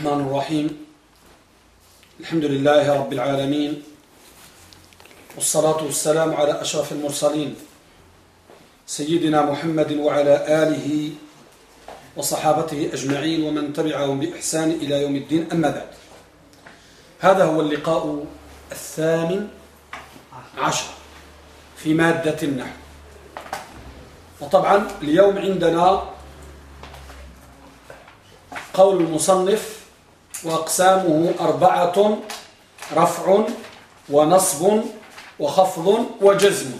الرحمن الرحيم. الحمد لله رب العالمين والصلاة والسلام على أشرف المرسلين سيدنا محمد وعلى آله وصحابته أجمعين ومن تبعهم بإحسان إلى يوم الدين. أما بعد هذا هو اللقاء الثامن عشر في مادة النحو. وطبعا اليوم عندنا قول المصنف وأقسامه أربعة رفع ونصب وخفض وجزم.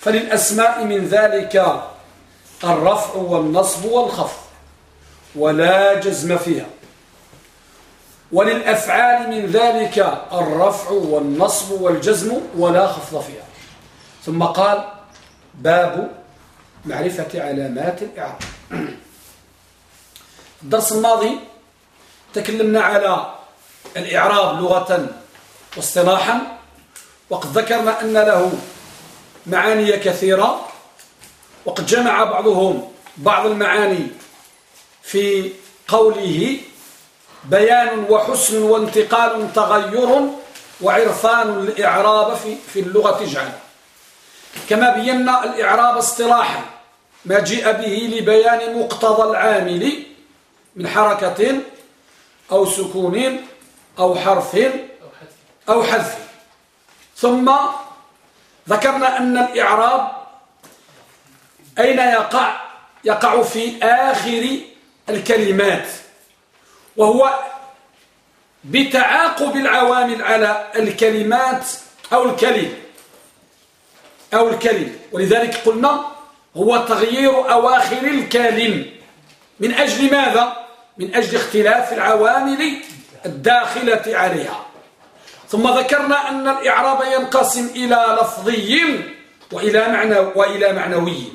فللأسماء من ذلك الرفع والنصب والخفض ولا جزم فيها. وللأفعال من ذلك الرفع والنصب والجزم ولا خفض فيها. ثم قال باب معرفة علامات الإعراب. الدرس الماضي تكلمنا على الإعراب لغة واصطلاحا وقد ذكرنا أن له معاني كثيرة وقد جمع بعضهم بعض المعاني في قوله بيان وحسن وانتقال تغير وعرفان الإعراب في, في اللغة جعل. كما بينا الإعراب اصطلاحا ما جاء به لبيان مقتضى العامل من حركة أو سكون أو حرف أو حذف. ثم ذكرنا أن الإعراب أين يقع؟ يقع في آخر الكلمات وهو بتعاقب العوامل على الكلمات أو الكلم أو الكلم. ولذلك قلنا هو تغيير أواخر الكلم. من أجل ماذا؟ من أجل اختلاف العوامل الداخلة عليها. ثم ذكرنا أن الإعراب ينقسم إلى لفظي وإلى معنى وإلى معنوي.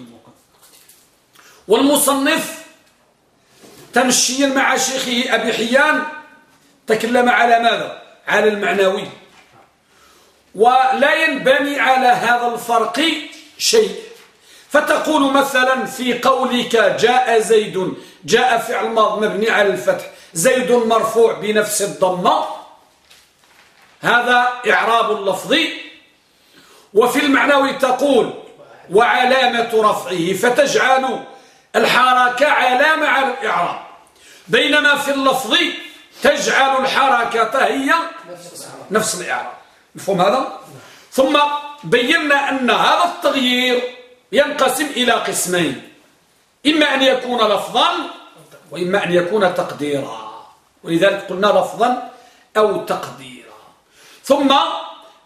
والمصنف تمشيا مع شيخه أبي حيان تكلم على ماذا؟ على المعنوي. ولا ينبني على هذا الفرق شيء. فتقول مثلا في قولك جاء زيد جاء فعل ماض مبني على الفتح. زيد مرفوع بنفس الضمة. هذا إعراب لفظي. وفي المعنوي تقول وعلامة رفعه فتجعل الحركة علامة على الإعراب. بينما في اللفظ تجعل الحركة هي نفس الإعراب. مفهوم هذا؟ ثم بينا أن هذا التغيير ينقسم إلى قسمين. إما أن يكون لفظا وإما أن يكون تقديرا. ولذلك قلنا لفظا أو تقديرا. ثم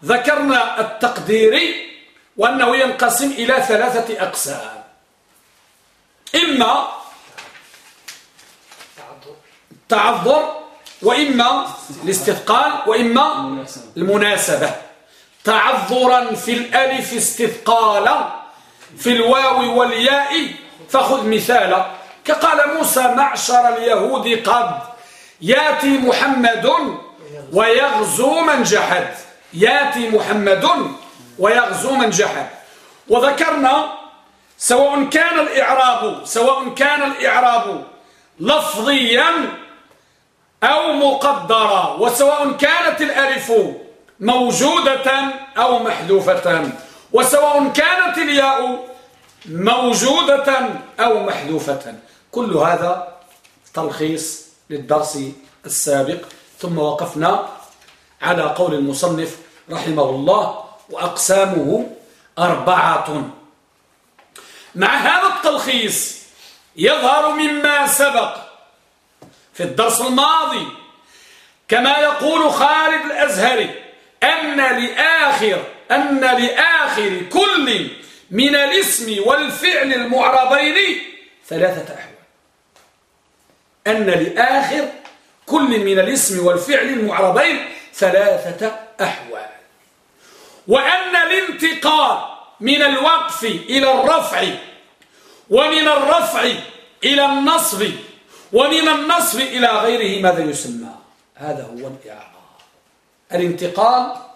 ذكرنا التقديري وأنه ينقسم إلى ثلاثة أقسام. إما التعذر وإما الاستثقال وإما المناسبة. تعذرا في الألف استثقالا في الواو والياء فخذ مثالا كقال موسى معشر اليهود قد ياتي محمد ويغزو من جحد. ياتي محمد ويغزو من جحد. وذكرنا سواء كان الإعراب سواء كان الإعراب لفظيا أو مقدرا وسواء كانت الألف موجودة أو محذوفة وسواء كانت الياء موجودة أو محذوفة. كل هذا تلخيص للدرس السابق. ثم وقفنا على قول المصنف رحمه الله وأقسامه أربعة. مع هذا التلخيص يظهر مما سبق في الدرس الماضي كما يقول خالد الأزهري أن لآخر أن لآخر كل من الاسم والفعل المعربين ثلاثة أحوال. أن لآخر كل من الاسم والفعل المعربين ثلاثة أحوال. وأن الانتقال من الوقف إلى الرفع ومن الرفع إلى النصب ومن النصب إلى غيره ماذا يسمى؟ هذا هو الإعراب. الانتقال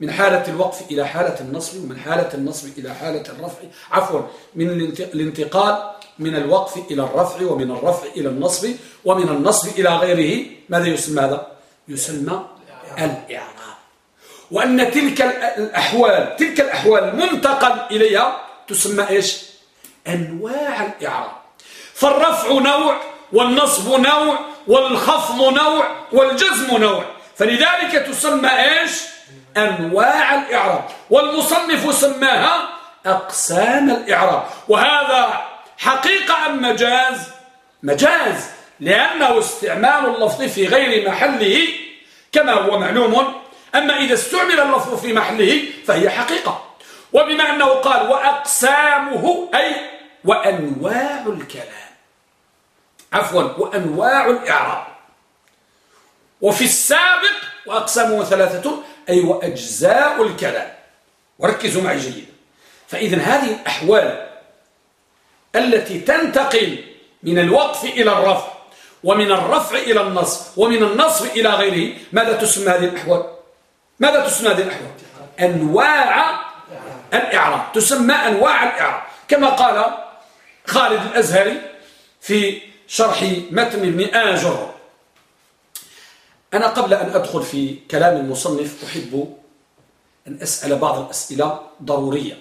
من حالة الوقف إلى حالة النصب ومن حالة النصب إلى حالة الرفع. عفوا من الانتقال من الوقف إلى الرفع ومن الرفع إلى النصب ومن النصب إلى غيره. ماذا يسمى هذا؟ يسمى الإعراب. وأن تلك الأحوال تلك الأحوال المنتقل إليها تسمى إيش؟ أنواع الإعراب. فالرفع نوع والنصب نوع والخفض نوع والجزم نوع. فلذلك تسمى إيش؟ أنواع الإعراب والمصنف سماها أقسام الإعراب. وهذا حقيقة أم مجاز؟ مجاز لأنه استعمال اللفظ في غير محله كما هو معلوم. أما إذا استعمل اللفظ في محله فهي حقيقة. وبما أنه قال وأقسامه أي وأنواع الكلام. عفوا وأنواع الإعراب. وفي السابق وأقسامه ثلاثة أي وأجزاء الكلام. وركزوا معي جيدا. فإذا هذه الأحوال التي تنتقل من الوقف إلى الرفع ومن الرفع إلى النصب ومن النصب إلى غيره ماذا تسمى هذه الأحوال؟ ماذا تسمى هذه الأحوال؟ أنواع الإعراب. تسمى أنواع الإعراب. كما قال خالد الأزهري في شرح متن ابن آجر أنا قبل أن أدخل في كلام المصنف أحب أن أسأل بعض الأسئلة ضرورية.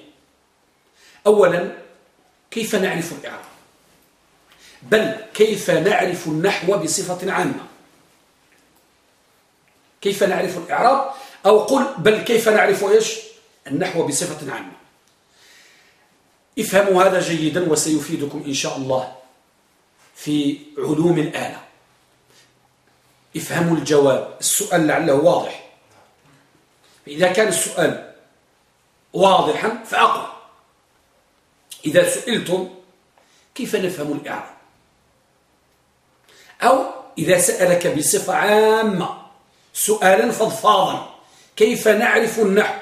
أولا كيف نعرف الإعراب؟ بل كيف نعرف النحو بصفة عامة؟ كيف نعرف الإعراب؟ أو قل بل كيف نعرف إيش؟ النحو بصفة عامة. افهموا هذا جيدا وسيفيدكم إن شاء الله في علوم الآلة. افهموا الجواب. السؤال لعله واضح. فإذا كان السؤال واضحا فأقول إذا سئلتم كيف نفهم الإعراب؟ أو إذا سألك بصفة عامة سؤالا فضفاضا كيف نعرف النحو؟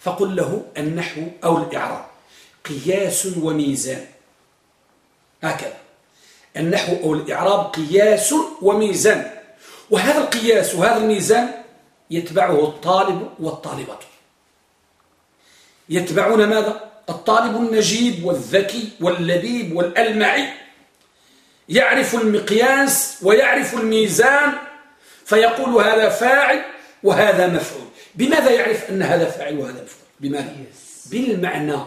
فقل له النحو أو الإعراب. قياس وميزان. هكذا. النحو أو الإعراب قياس وميزان. وهذا القياس وهذا الميزان يتبعه الطالب والطالبة. يتبعون ماذا؟ الطالب النجيب والذكي واللبيب والألمعي. يعرف المقياس ويعرف الميزان فيقول هذا فاعل وهذا مفعول. بماذا يعرف أن هذا فاعل وهذا مفعول؟ بماذا؟ بالمعنى.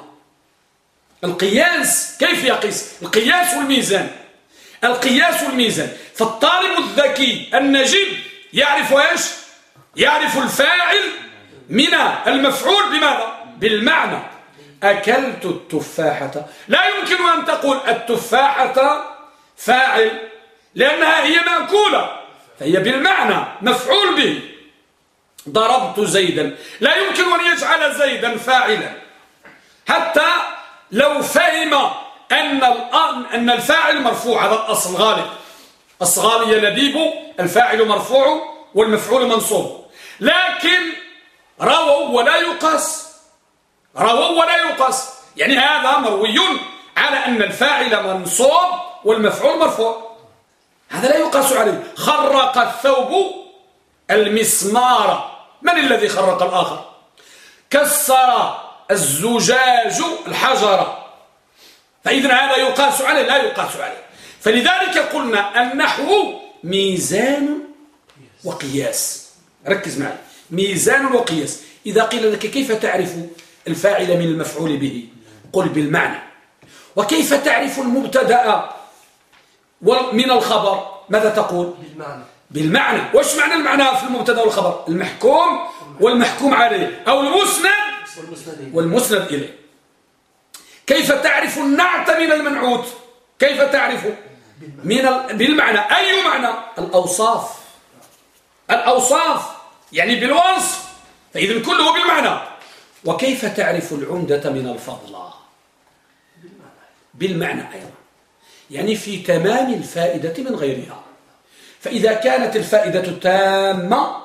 القياس كيف يقيس؟ القياس والميزان. القياس والميزان. فالطالب الذكي النجيب يعرف إيش؟ يعرف الفاعل من المفعول بماذا؟ بالمعنى. أكلت التفاحة. لا يمكن أن تقول التفاحة فاعل لأنها هي مأكولة. فهي بالمعنى مفعول به. ضربت زيدا. لا يمكن أن يجعل زيدا فاعلا. حتى لو فهم أن أن الفاعل مرفوع هذا الأصل غالب. الصغالي لبيب الفاعل مرفوع والمفعول منصوب. لكن رووا ولا يقاس. رووا ولا يقاس. يعني هذا مروي على أن الفاعل منصوب والمفعول مرفوع. هذا لا يقاس عليه. خرق الثوب المسمار. من الذي خرق الآخر؟ كسر الزجاج الحجر. فإذا هذا يقاس عليه لا يقاس عليه. فلذلك قلنا النحو ميزان وقياس. ركز معي. ميزان وقياس. إذا قيل لك كيف تعرف الفاعل من المفعول به؟ قل بالمعنى. وكيف تعرف المبتدأ من الخبر؟ ماذا تقول؟ بالمعنى. بالمعنى. وش معنى المعنى في المبتدأ والخبر؟ المحكوم والمحكوم عليه. أو المسند والمسند إليه. كيف تعرف النعت من المنعوت؟ كيف تعرف؟ من ال... بالمعنى. أي معنى؟ الأوصاف. الأوصاف. يعني بالوصف فإذا كله بالمعنى. وكيف تعرف العمدة من الفضلة بالمعنى أيضا. يعني في تمام الفائدة من غيرها. فإذا كانت الفائدة تامة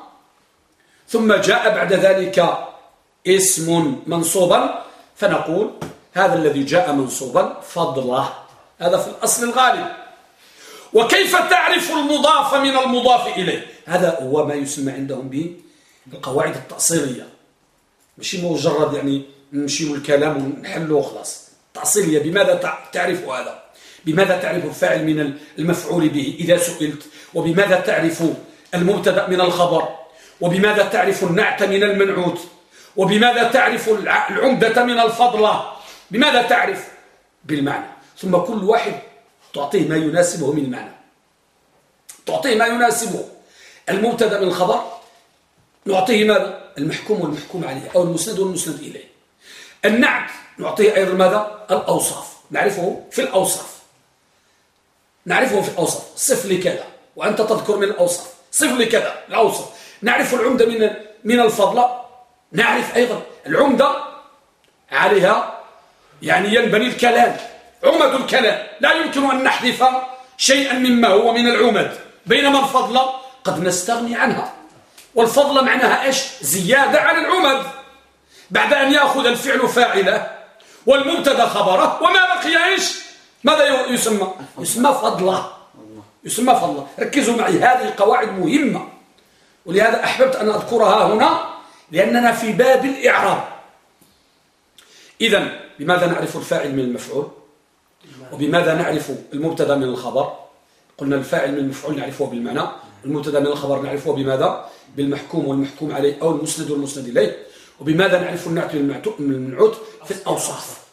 ثم جاء بعد ذلك اسم منصوبا فنقول هذا الذي جاء منصوبا فضله. هذا في الأصل الغالب. وكيف تعرف المضاف من المضاف إليه؟ هذا هو ما يسمى عندهم به القواعد التأصيلية. ماشي مجرد يعني نمشي الكلام ونحله وخلاص تأصيلية بماذا تعرف هذا؟ بماذا تعرف الفاعل من المفعول به إذا سئلت؟ وبماذا تعرف المبتدأ من الخبر؟ وبماذا تعرف النعت من المنعوت؟ وبماذا تعرف العمدة من الفضلة؟ بماذا تعرف؟ بالمعنى. ثم كل واحد تعطيه ما يناسبه من المعنى. تعطيه ما يناسبه. المبتدأ من الخبر نعطيه ماذا؟ المحكوم والمحكوم عليه أو المسند والمسند إليه. النعت نعطيه أيضا ماذا؟ الأوصاف. نعرفه في الأوصاف. نعرفه في الأوصاف. صف لي كذا وأنت تذكر من الأوصاف. صف لي كذا الأوصاف. نعرف العمدة من من الفضلة نعرف أيضا العمدة عليها يعني ينبني الكلام. عمد الكلام. لا يمكن أن نحذف شيئا مما هو من العمد. بينما الفضلة قد نستغني عنها. والفضلة معناها إيش؟ زيادة على العمد. بعد أن يأخذ الفعل فاعله والمبتدأ خبره وما بقي إيش؟ ماذا يسمى؟ يسمى فضلة. يسمى فضلة. ركزوا معي هذه قواعد مهمة. ولهذا أحببت أن أذكرها هنا لأننا في باب الإعراب. إذا بماذا نعرف الفاعل من المفعول؟ وبماذا نعرف المبتدا من الخبر؟ قلنا الفاعل من المفعول نعرفه بالمعنى المبتدا من الخبر نعرفه بماذا؟ بالمحكوم والمحكوم عليه أو المسند والمسند إليه. وبماذا نعرف النعت من المنعوت في الأوصاف.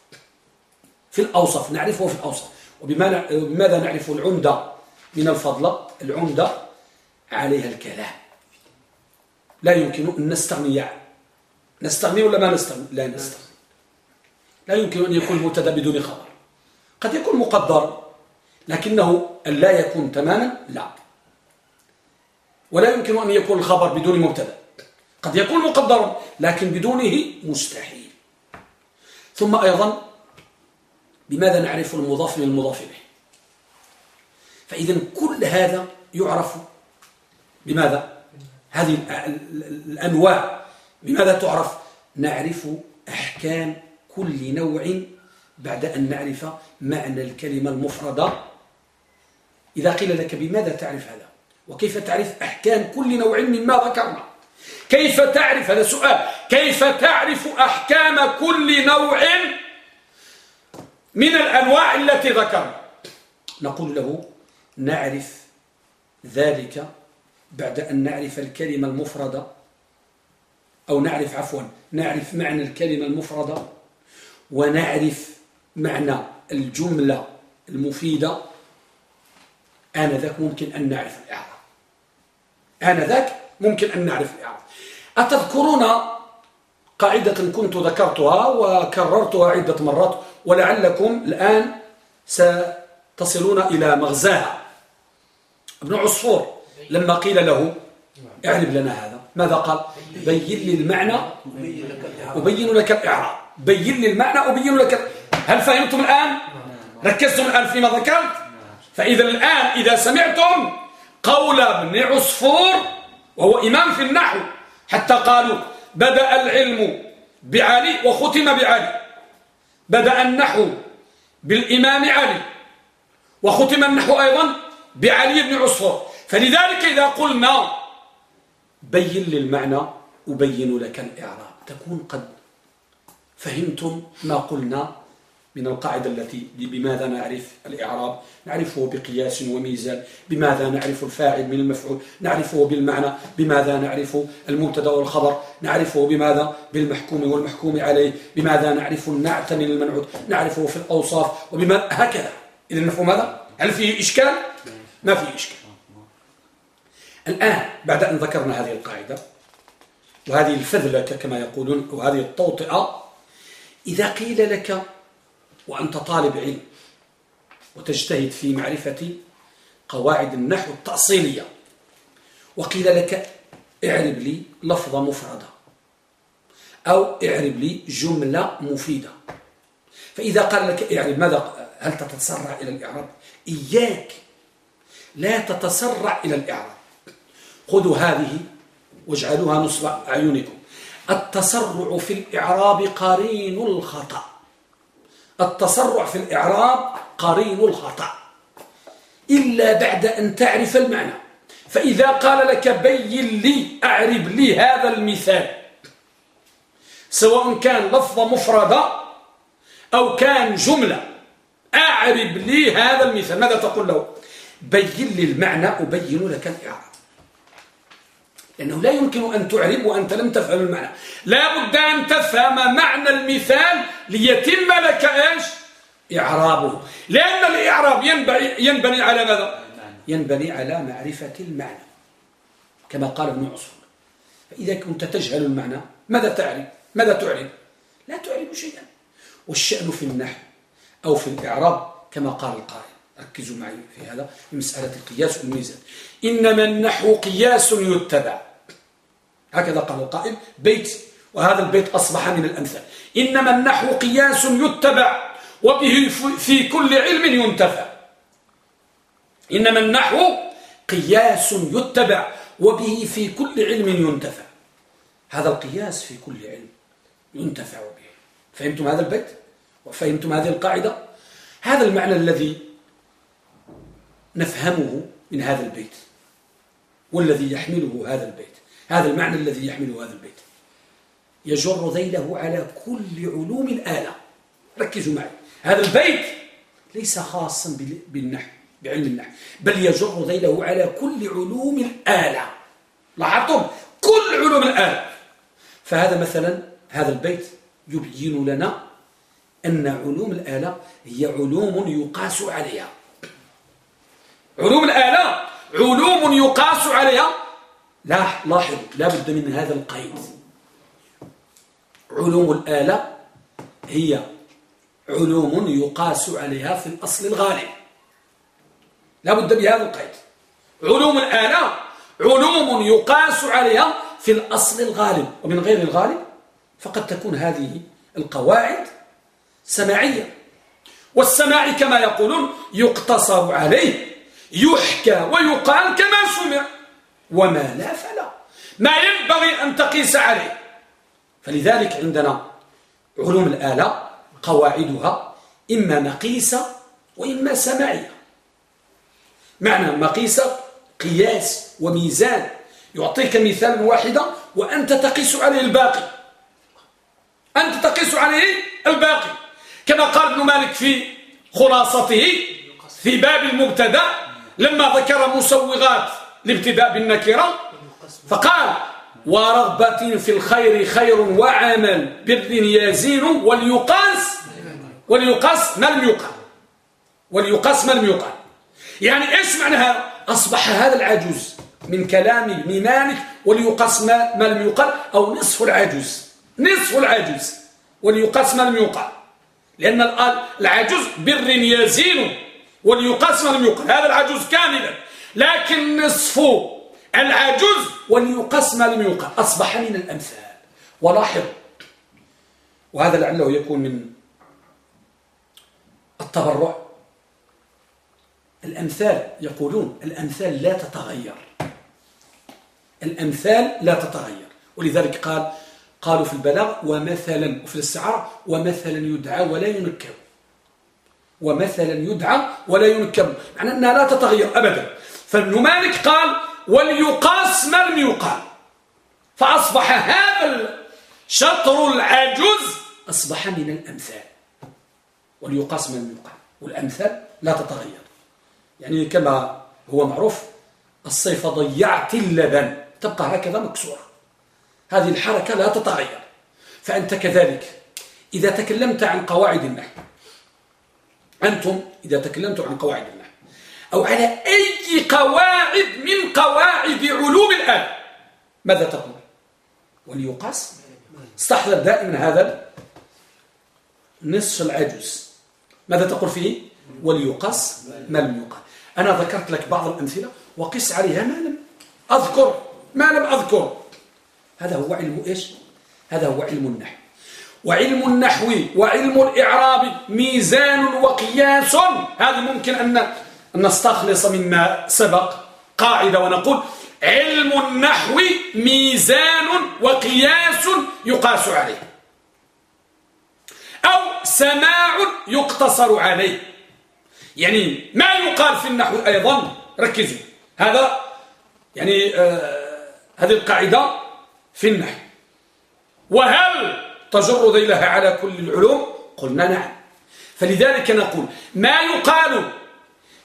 في الأوصاف نعرفه في الأوصاف. وبماذا نعرف العمدة من الفضلة العمدة عليها الكلام. لا يمكن أن نستغني نستغني ولا ما نستغني؟ لا نستغني. لا يمكن أن يكون مبتدا بدون خبر. قد يكون مقدر لكنه لا يكون تماما لا. ولا يمكن أن يكون الخبر بدون مبتدأ. قد يكون مقدرا لكن بدونه مستحيل. ثم أيضا بماذا نعرف المضاف من المضاف فإذا كل هذا يعرف بماذا؟ هذه الأنواع. بماذا تعرف؟ نعرف أحكام كل نوع بعد أن نعرف معنى الكلمة المفردة. إذا قيل لك بماذا تعرف هذا؟ وكيف تعرف أحكام كل نوع مما ذكرنا؟ كيف تعرف؟ هذا سؤال. كيف تعرف أحكام كل نوع من الأنواع التي ذكرنا؟ نقول له نعرف ذلك بعد أن نعرف الكلمة المفردة. أو نعرف عفوا نعرف معنى الكلمة المفردة. ونعرف معنى الجملة المفيدة آنذاك ممكن أن نعرف الإعراب. آنذاك ممكن أن نعرف الإعراب. أتذكرون قاعدة كنت ذكرتها وكررتها عدة مرات ولعلكم الآن ستصلون إلى مغزاها. ابن عصفور لما قيل له اعرب لنا هذا ماذا قال؟ بين لي المعنى أبين لك الإعراب. بين لي المعنى أبين لك هل فهمتم الآن؟ ركزتم الآن فيما ذكرت؟ فإذا الآن إذا سمعتم قول ابن عصفور وهو إمام في النحو حتى قالوا بدأ العلم بعلي وختم بعلي. بدأ النحو بالإمام علي وختم النحو أيضا بعلي بن عصفور. فلذلك إذا قلنا بين لي المعنى أبين لك الإعراب تكون قد فهمتم ما قلنا من القاعدة التي بماذا نعرف الإعراب؟ نعرفه بقياس وميزان. بماذا نعرف الفاعل من المفعول؟ نعرفه بالمعنى. بماذا نعرف المبتدأ والخبر؟ نعرفه بماذا؟ بالمحكوم والمحكوم عليه. بماذا نعرف النعت من المنعوت؟ نعرفه في الأوصاف. وبما هكذا. إذا نفهم هذا؟ هل فيه إشكال؟ ما فيه إشكال. الآن بعد أن ذكرنا هذه القاعدة وهذه الفذلة كما يقولون وهذه التوطئة إذا قيل لك وأنت طالب علم وتجتهد في معرفة قواعد النحو التأصيلية وقيل لك اعرب لي لفظة مفردة أو اعرب لي جملة مفيدة فإذا قال لك اعرب ماذا؟ هل تتسرع إلى الإعراب؟ إياك لا تتسرع إلى الإعراب. خذوا هذه واجعلوها نصب أعينكم. التسرع في الإعراب قرين الخطأ. التسرع في الإعراب قرين الخطأ. إلا بعد أن تعرف المعنى. فإذا قال لك بين لي أعرب لي هذا المثال. سواء كان لفظة مفردة أو كان جملة. أعرب لي هذا المثال. ماذا تقول له؟ بين لي المعنى أبين لك الإعراب. لأنه لا يمكن أن تعرب وأنت لم تفهم المعنى. لا بد أن تفهم معنى المثال ليتم لك إيش؟ إعرابه. لأن الإعراب ينبني, ينبني على ماذا؟ ينبني على معرفة المعنى. كما قال ابن عصفور فإذا كنت تجهل المعنى ماذا تعرف ماذا تعرف لا تعرف شيئا. والشأن في النحو أو في الإعراب كما قال القائل ركزوا معي في هذا في مسألة القياس والميزان. إنما النحو قياس يتبع. هكذا قال القائل بيت. وهذا البيت أصبح من الأمثال. إنما النحو قياس يتبع وبه في كل علم ينتفع. إنما النحو قياس يتبع وبه في كل علم ينتفع. هذا القياس في كل علم ينتفع به. فهمتم هذا البيت؟ وفهمتم هذه القاعدة؟ هذا المعنى الذي نفهمه من هذا البيت. والذي يحمله هذا البيت. هذا المعنى الذي يحمله هذا البيت. يجر ذيله على كل علوم الآلة. ركزوا معي. هذا البيت ليس خاصا بالنحو بعلم النحو. بل يجر ذيله على كل علوم الآلة. لاحظتم؟ كل علوم الآلة. فهذا مثلا هذا البيت يبين لنا أن علوم الآلة هي علوم يقاس عليها. علوم الآلة. علوم يقاس عليها. لا لاحظ لا بد من هذا القيد. علوم الآلة هي علوم يقاس عليها في الأصل الغالب لا بد بهذا القيد. علوم الآلة علوم يقاس عليها في الأصل الغالب. ومن غير الغالب فقد تكون هذه القواعد سماعية. والسماع كما يقولون يقتصر عليه يحكى ويقال كما سمع. وما لا فلا. ما ينبغي أن تقيس عليه. فلذلك عندنا علوم الآلة قواعدها إما مقيسة وإما سماعية معنى مقيسة قياس وميزان. يعطيك مثالا واحدا وأنت تقيس عليه الباقي. أنت تقيس عليه الباقي. كما قال ابن مالك في خلاصته في باب المبتدأ لما ذكر مسوغات الابتداء بالنكرة فقال ورغبة في الخير خير وعمل بر يزين وليقاس وليقاس ما لم يقال وليقاس ما لم يقال يعني إيش معنى هذا أصبح هذا العجوز من كلام ابن مالك وليقاس ما, ما لم يقال أو نصف العجوز. نصف العجوز. وليقاس ما لم يقال لأن العجوز بر يزين وليقاس لم يقال هذا العجوز كاملا. لكن نصف العجوز وليقاس ما لم يقال أصبح من الأمثال. ولاحظ. وهذا لعله يكون من التبرع. الأمثال يقولون الأمثال لا تتغير. الأمثال لا تتغير. ولذلك قال قالوا في البلاغ ومثلا وفي الاستعارة ومثلا يدعى ولا ينكب ومثلا يدعى ولا ينكب معنى أنها لا تتغير أبدا. فابن مالك قال وليقاس ما لم يقال فأصبح هذا الشطر العجوز أصبح من الأمثال. وليقاس ما لم يقال. والأمثال لا تتغير. يعني كما هو معروف الصيف ضيعت اللبن تبقى هكذا مكسورة. هذه الحركة لا تتغير. فأنت كذلك إذا تكلمت عن قواعد النحو أنتم إذا تكلمتم عن قواعد النحو أو على أي قواعد من قواعد علوم الآن ماذا تقول؟ وليقاس. استحضر دائما هذا نصف العجوز. ماذا تقول فيه؟ وليقاس. ما لم يقال أنا ذكرت لك بعض الأمثلة وقس عليها ما لم أذكر ما لم أذكر. هذا هو علم إيش؟ هذا هو علم النحو. وعلم النحو وعلم الإعراب ميزان وقياس. هذا ممكن أن نستخلص مما سبق قاعدة ونقول علم النحو ميزان وقياس يقاس عليه أو سماع يقتصر عليه. يعني ما يقال في النحو أيضا؟ ركزوا. هذا يعني آه هذه القاعدة في النحو. وهل تجر ذيلها على كل العلوم؟ قلنا نعم. فلذلك نقول ما يقال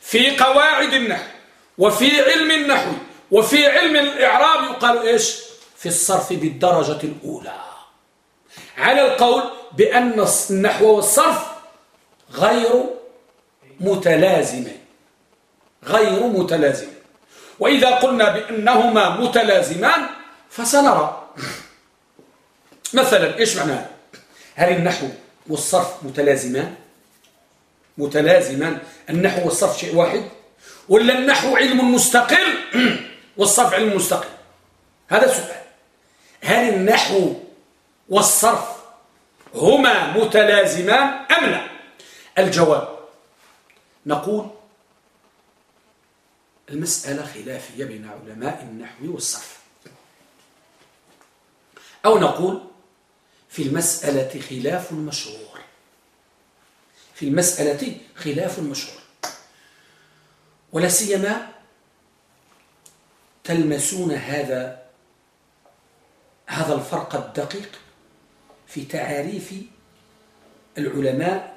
في قواعد النحو وفي علم النحو وفي علم الإعراب يقال إيش؟ في الصرف بالدرجة الأولى. على القول بأن النحو والصرف غير متلازمين غير متلازمين وإذا قلنا بأنهما متلازمان فسنرى مثلا إيش معنى؟ هل النحو والصرف متلازمان؟ متلازمان. النحو والصرف شيء واحد؟ ولا النحو علم مستقل والصرف علم مستقل هذا سؤال هل النحو والصرف هما متلازمان أم لا؟ الجواب نقول المسألة خلافية بين علماء النحو والصرف. أو نقول في المسألة خلاف مشهور في المسألة خلاف مشهور ولا سيما تلمسون هذا هذا الفرق الدقيق في تعاريف العلماء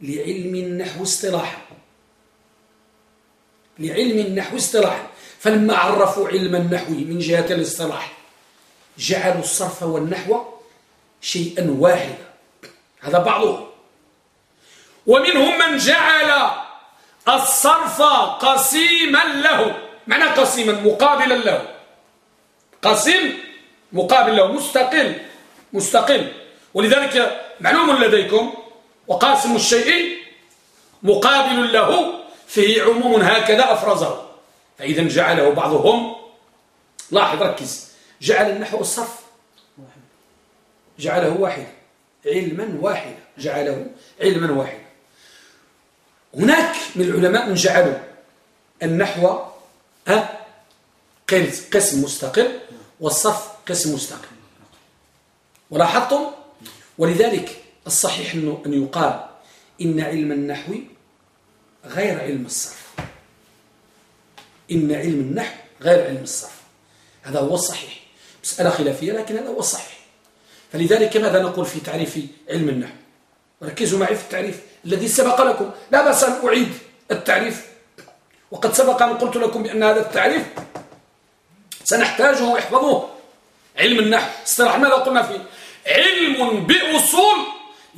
لعلم النحو اصطلاحا لعلم النحو اصطلاحا فلما عرفوا علم النحو من جهة الاصطلاح جعلوا الصرف والنحو شيئا واحدا. هذا بعضهم ومنهم من جعل الصرف قسيما له. معنى قسيما؟ مقابلا له. قسيم مقابل له. مستقل مستقل. ولذلك معلوم لديكم وقاسم الشيء مقابل له فيه عموم هكذا أفرزه. فإذا جعله بعضهم لاحظ ركز. جعل النحو والصرف جعله واحدا علما واحدا جعله علما واحدا هناك من العلماء من جعلوا النحو قسم مستقل والصرف قسم مستقل. ولاحظتم؟ ولذلك الصحيح أن يقال إن علم النحو غير علم الصرف. إن علم النحو غير علم الصرف. هذا هو الصحيح. مسألة خلافية لكن هذا هو الصحيح. فلذلك ماذا نقول في تعريف علم النحو؟ ركزوا معي في التعريف الذي سبق لكم. لا بأس أن أعيد التعريف. وقد سبق أن قلت لكم بأن هذا التعريف سنحتاجه احفظوه علم النحو. اصطلاح ماذا قلنا فيه؟ علم بأصول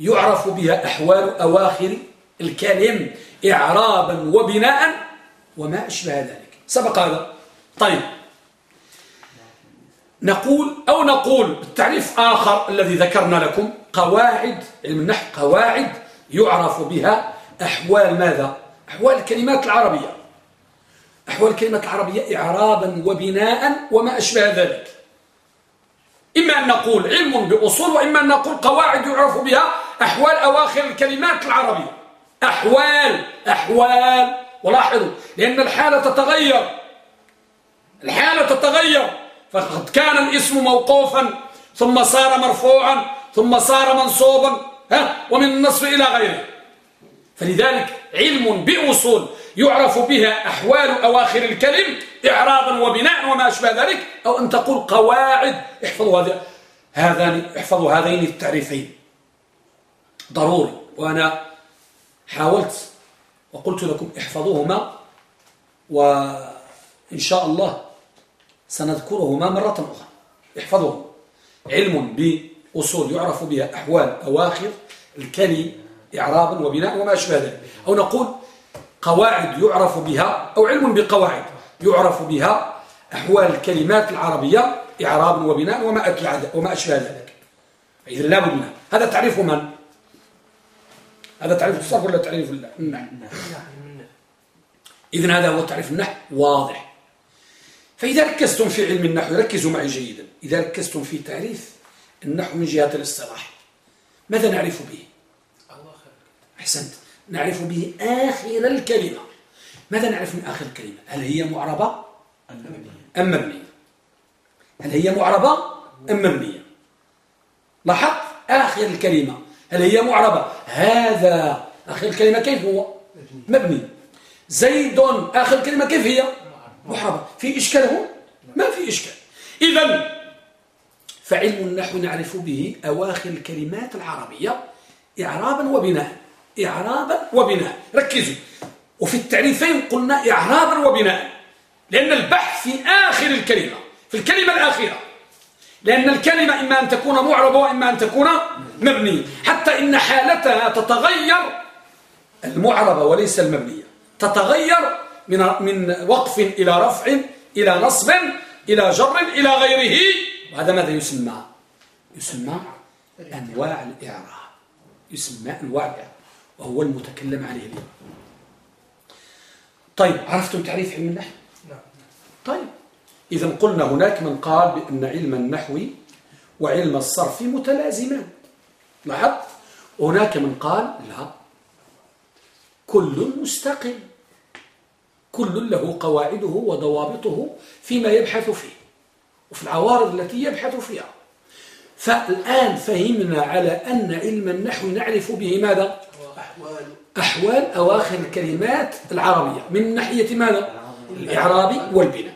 يعرف بها أحوال أواخر الكلم إعرابا وبناء وما أشبه ذلك. سبق هذا. طيب نقول أو نقول بالتعريف آخر الذي ذكرنا لكم قواعد علم النحو قواعد يعرف بها أحوال ماذا؟ أحوال الكلمات العربية. أحوال الكلمات العربية إعرابا وبناء وما أشبه ذلك. إما أن نقول علم بأصول وإما أن نقول قواعد يعرف بها أحوال أواخر الكلمات العربية. أحوال أحوال. ولاحظوا لأن الحالة تتغير. الحالة تتغير. فقد كان الاسم موقوفا ثم صار مرفوعا ثم صار منصوبا ها؟ ومن النصب إلى غيره. فلذلك علم بأصول يعرف بها أحوال أواخر الكلم إعرابا وبناء وما أشبه ذلك أو أن تقول قواعد. احفظوا هذا هذان احفظوا هذين التعريفين. ضروري. وأنا حاولت وقلت لكم احفظوهما وإن شاء الله سنذكرهما مرة أخرى. احفظوهما علم بأصول يعرف بها أحوال أواخر الكلم إعرابا وبناء وما أشبه ذلك. أو نقول قواعد يعرف بها أو علم بقواعد يعرف بها أحوال الكلمات العربية إعرابا وبناء وما وما أشبه ذلك. إذا لا بد هذا تعريف من؟ هذا تعريف الصرف ولا تعريف النحو؟ إذن هذا هو تعريف النحو واضح. فإذا ركزتم في علم النحو ركزوا معي جيدا. إذا ركزتم في تعريف النحو من جهة الاصطلاح ماذا نعرف به؟ أحسنت. نعرف به آخر الكلمة. ماذا نعرف من آخر الكلمة؟ هل هي معربة؟ أم مبنية. هل هي معربة؟ أم مبنية. لاحظت؟ آخر الكلمة. هل هي معربة؟ هذا آخر الكلمة كيف هو؟ مبني زيد آخر الكلمة كيف هي؟ معربة في إشكال هو ما في إشكال. إذا فعلم النحو نعرف به أواخر الكلمات العربية إعرابا وبناء. إعرابا وبناء. ركزوا. وفي التعريفين قلنا إعرابا وبناء. لأن البحث في آخر الكلمة في الكلمة الأخيرة لأن الكلمة إما أن تكون معربة وإما أن تكون مبنية. حتى إن حالتها تتغير المعربة وليس المبنية تتغير من من وقف إلى رفع إلى نصب إلى جر إلى غيره. وهذا ماذا يسمى؟ يسمى أنواع الإعراب. يسمى أنواع الإعراب. وهو المتكلم عليه اليوم. طيب عرفتم تعريف علم النحو؟ نعم. طيب. إذا قلنا هناك من قال بأن علم النحو وعلم الصرف متلازمان. لاحظت؟ هناك من قال لا. كل مستقل. كل له قواعده وضوابطه فيما يبحث فيه وفي العوارض التي يبحث فيها. فالآن فهمنا على أن علم النحو نعرف به ماذا؟ أحوال. أحوال أواخر الكلمات العربية. من ناحية ماذا؟ الإعراب والبناء.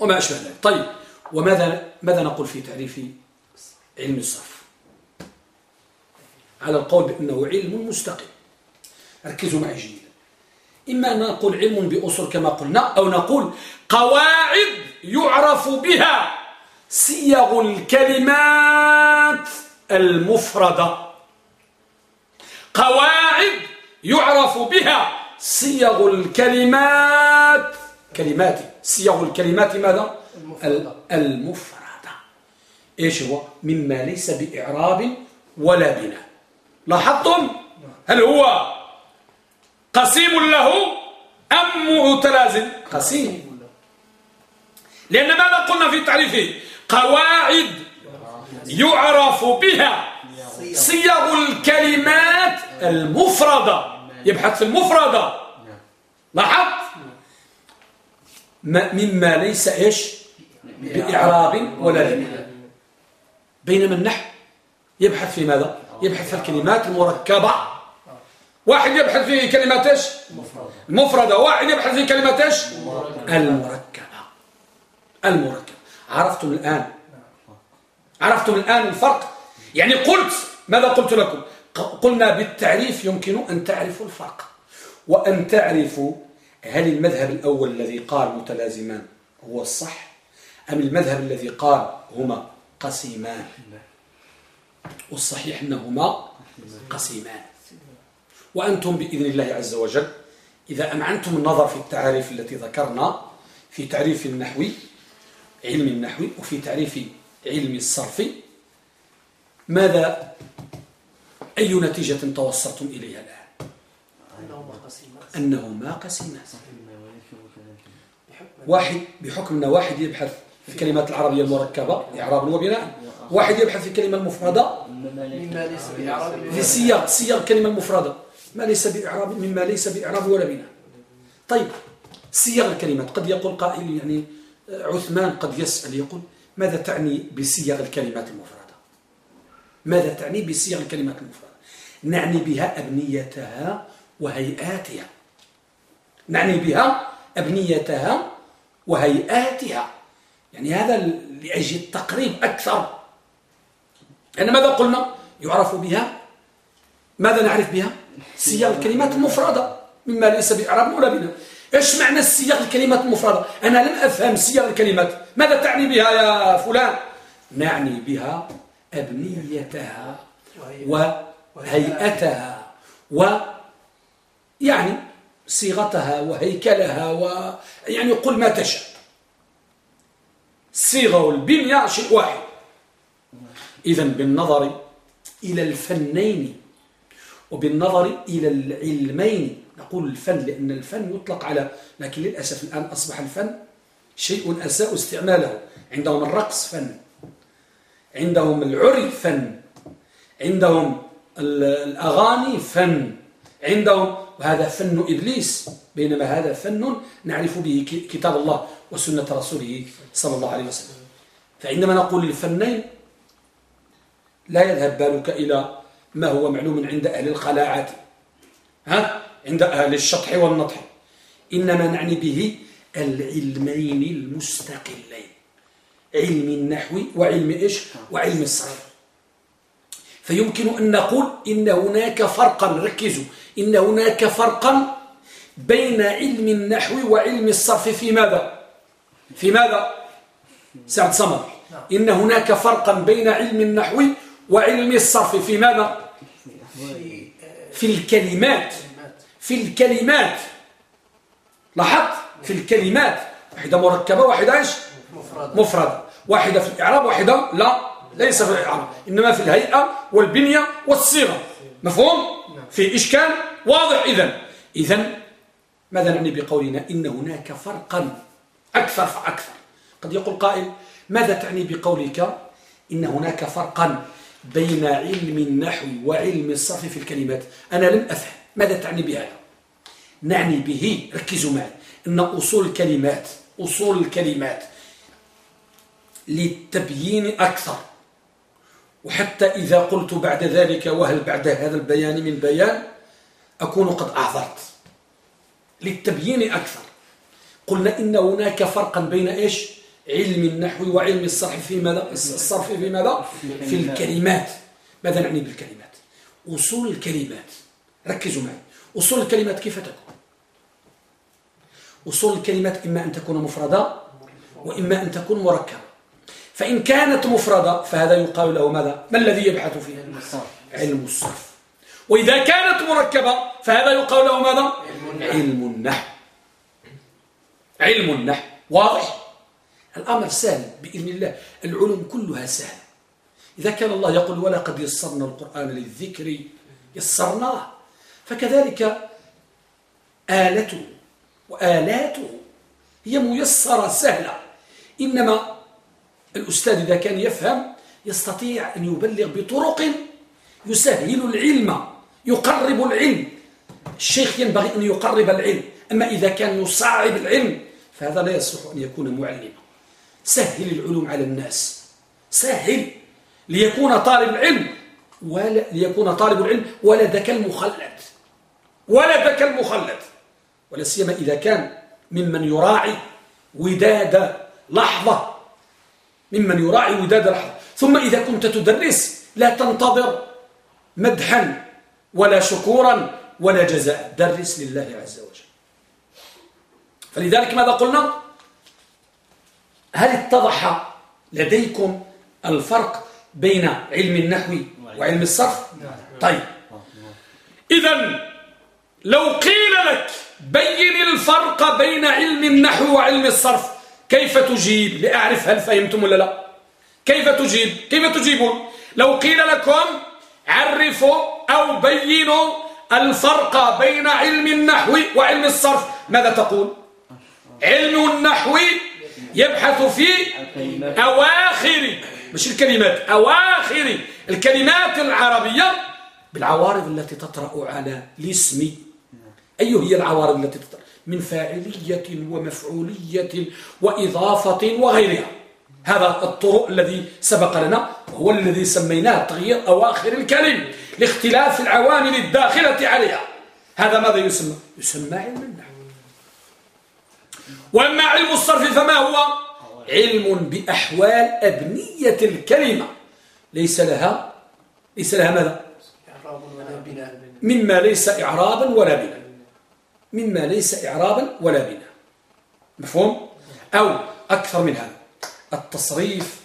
وما أشبه ذلك. طيب وماذا ماذا نقول في تعريف علم الصرف؟ على القول بأنه علم مستقل. ركزوا معي جيدا إما أن نقول علم بأصول كما قلنا أو نقول قواعد يعرف بها صيغ الكلمات المفردة. قواعد يعرف بها صيغ الكلمات كلمات صيغ الكلمات ماذا؟ المفردة, المفردة. إيش هو؟ مما ليس بإعراب ولا بناء. لاحظتم؟ هل هو قسيم له أم متلازم قسيم. لأن ماذا قلنا في تعريفه قواعد يعرف بها صيغ الكلمات المفردة. يبحث في المفردة. لاحظت؟ مما ليس إيش؟ بإعراب ولا بناء بينما النحو يبحث في ماذا؟ يبحث في الكلمات المركبة. واحد يبحث في كلمات إيش؟ المفردة واحد يبحث في كلمات إيش؟ المركبة. المركبة. عرفتم الآن؟ عرفتم الآن الفرق؟ يعني قلت ماذا قلت لكم؟ قلنا بالتعريف يمكن أن تعرفوا الفرق. وأن تعرفوا هل المذهب الأول الذي قال متلازمان هو الصح؟ أم المذهب الذي قال هما قسيمان؟ والصحيح أنهما قسيمان. وأنتم بإذن الله عز وجل إذا أمعنتم النظر في التعاريف التي ذكرنا في تعريف النحوي علم النحوي وفي تعريف علم الصرف ماذا أي نتيجة توصلتم إليها الآن؟ أنهما قسيمان واحد بحكم أن واحد يبحث في الكلمات العربية المركبة إعراب وبناء. واحد يبحث في الكلمة المفردة في سياق سياق الكلمة المفردة. ما ليس بإعراب مما ليس بإعراب ولا بناء. طيب سياق الكلمات. قد يقول قائل يعني عثمان قد يسأل يقول ماذا تعني بصيغ الكلمات المفردة؟ ماذا تعني بصيغ الكلمات المفردة؟ نعني بها أبنيتها وهيئاتها. نعني بها أبنيتها وهيئاتها. يعني هذا لأجل التقريب أكثر. يعني ماذا قلنا يعرف بها؟ ماذا نعرف بها؟ صيغ الكلمات المفردة مما ليس بإعراب ولا بنا إيش معنى الصيغ الكلمات المفردة؟ أنا لم أفهم صيغ الكلمات. ماذا تعني بها يا فلان؟ نعني بها أبنيتها وهيئتها و يعني صيغتها وهيكلها و يعني قل ما تشاء. الصيغة والبنية شيء واحد. إذا بالنظر إلى الفنين وبالنظر إلى العلمين نقول الفن لأن الفن يطلق على لكن للأسف الآن أصبح الفن شيء أساء استعماله. عندهم الرقص فن عندهم العري فن عندهم الأغاني فن عندهم وهذا فن إبليس. بينما هذا فن نعرف به كتاب الله وسنة رسوله صلى الله عليه وسلم. فعندما نقول الفنين لا يذهب بالك إلى ما هو معلوم عند أهل الخلاعات ها؟ عند أهل الشطح والنطح. إنما نعني به العلمين المستقلين. علم النحو وعلم إيش؟ وعلم الصرف. فيمكن أن نقول إن هناك فرقا ركزوا. إن هناك فرقا بين علم النحو وعلم الصرف في ماذا؟ في ماذا؟ سعد سمر إن هناك فرقا بين علم النحو وعلم الصرف في ماذا؟ في الكلمات. في الكلمات. لاحظت؟ في الكلمات. واحدة مركبة واحدة إيش؟ مفردة. واحدة في الإعراب واحدة لا ليس في الإعراب. إنما في الهيئة والبنية والصيغة. مفهوم؟ نعم. في إشكال واضح. إذن إذن ماذا نعني بقولنا؟ إن هناك فرقا أكثر فأكثر. قد يقول قائل ماذا تعني بقولك إن هناك فرقا؟ بين علم النحو وعلم الصرف في الكلمات. أنا لم أفهم. ماذا تعني بهذا؟ نعني به. ركزوا معي. أن أصول الكلمات أصول الكلمات للتبيين أكثر. وحتى إذا قلت بعد ذلك وهل بعد هذا البيان من بيان أكون قد أعذرت. للتبيين أكثر. قلنا إن هناك فرقا بين إيش؟ علم النحو وعلم الصرف في ماذا؟ الصرف في ماذا؟ في الكلمات. ماذا نعني بالكلمات؟ أصول الكلمات. ركزوا معي. أصول الكلمات كيف تكون؟ أصول الكلمات إما أن تكون مفردة وإما أن تكون مركبة. فإن كانت مفردة فهذا يقال له ماذا؟ ما الذي يبحث فيه؟ علم الصرف. وإذا كانت مركبة فهذا يقال له ماذا؟ علم النحو. علم النحو. واضح؟ الأمر سهل بإذن الله. العلوم كلها سهلة إذا كان الله يقول ولقد يسرنا القرآن للذكر يسرناه. فكذلك آلته وآلاته هي ميسرة سهلة. إنما الأستاذ إذا كان يفهم يستطيع أن يبلغ بطرق يسهل العلم يقرب العلم. الشيخ ينبغي أن يقرب العلم. أما إذا كان يصعب العلم فهذا لا يصلح أن يكون معلما. سهل العلوم على الناس. سهل. ليكون طالب العلم ولا ليكون طالب العلم ولدك المخلد. ولدك المخلد. ولا سيما إذا كان ممن يراعي وداد لحظة. ممن يراعي وداد لحظة. ثم إذا كنت تدرس لا تنتظر مدحا ولا شكورا ولا جزاء. درس لله عز وجل. فلذلك ماذا قلنا؟ هل اتضح لديكم الفرق بين علم النحو وعلم الصرف؟ طيب. إذا لو قيل لك بين الفرق بين علم النحو وعلم الصرف كيف تجيب؟ لأعرف هل فهمتم ولا لا. كيف تجيب؟ كيف تجيبون؟ لو قيل لكم عرفوا أو بينوا الفرق بين علم النحو وعلم الصرف ماذا تقول؟ علم النحو يبحث في أواخر مش الكلمات أواخر الكلمات العربية بالعوارض التي تطرأ على الاسم. أي هي العوارض التي تطرأ؟ من فاعلية ومفعولية وإضافة وغيرها. هذا الطرق الذي سبق لنا هو الذي سميناه تغيير أواخر الكلم لاختلاف العوامل الداخلة عليها. هذا ماذا يسمى؟ يسمى علم النحو وأما علم الصرف فما هو؟ علم بأحوال أبنية الكلمة. ليس لها ليس لها ماذا؟ مما ليس إعرابا ولا بناء. مما ليس إعرابا ولا بناء. مفهوم؟ أو أكثر من هذا. التصريف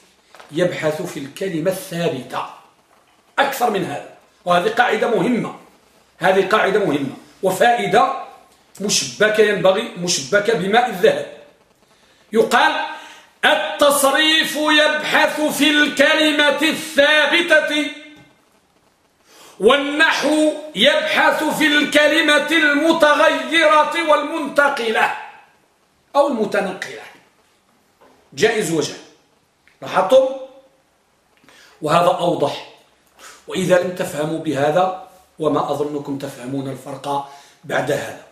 يبحث في الكلمة الثابتة. أكثر من هذا. وهذه قاعدة مهمة. هذه قاعدة مهمة. وفائدة مشبكة ينبغي مشبكة بماء الذهب. يقال التصريف يبحث في الكلمة الثابتة والنحو يبحث في الكلمة المتغيرة والمنتقلة أو المتنقلة. جائز وجه. لاحظتم؟ وهذا أوضح. وإذا لم تفهموا بهذا وما أظنكم تفهمون الفرق بعد هذا.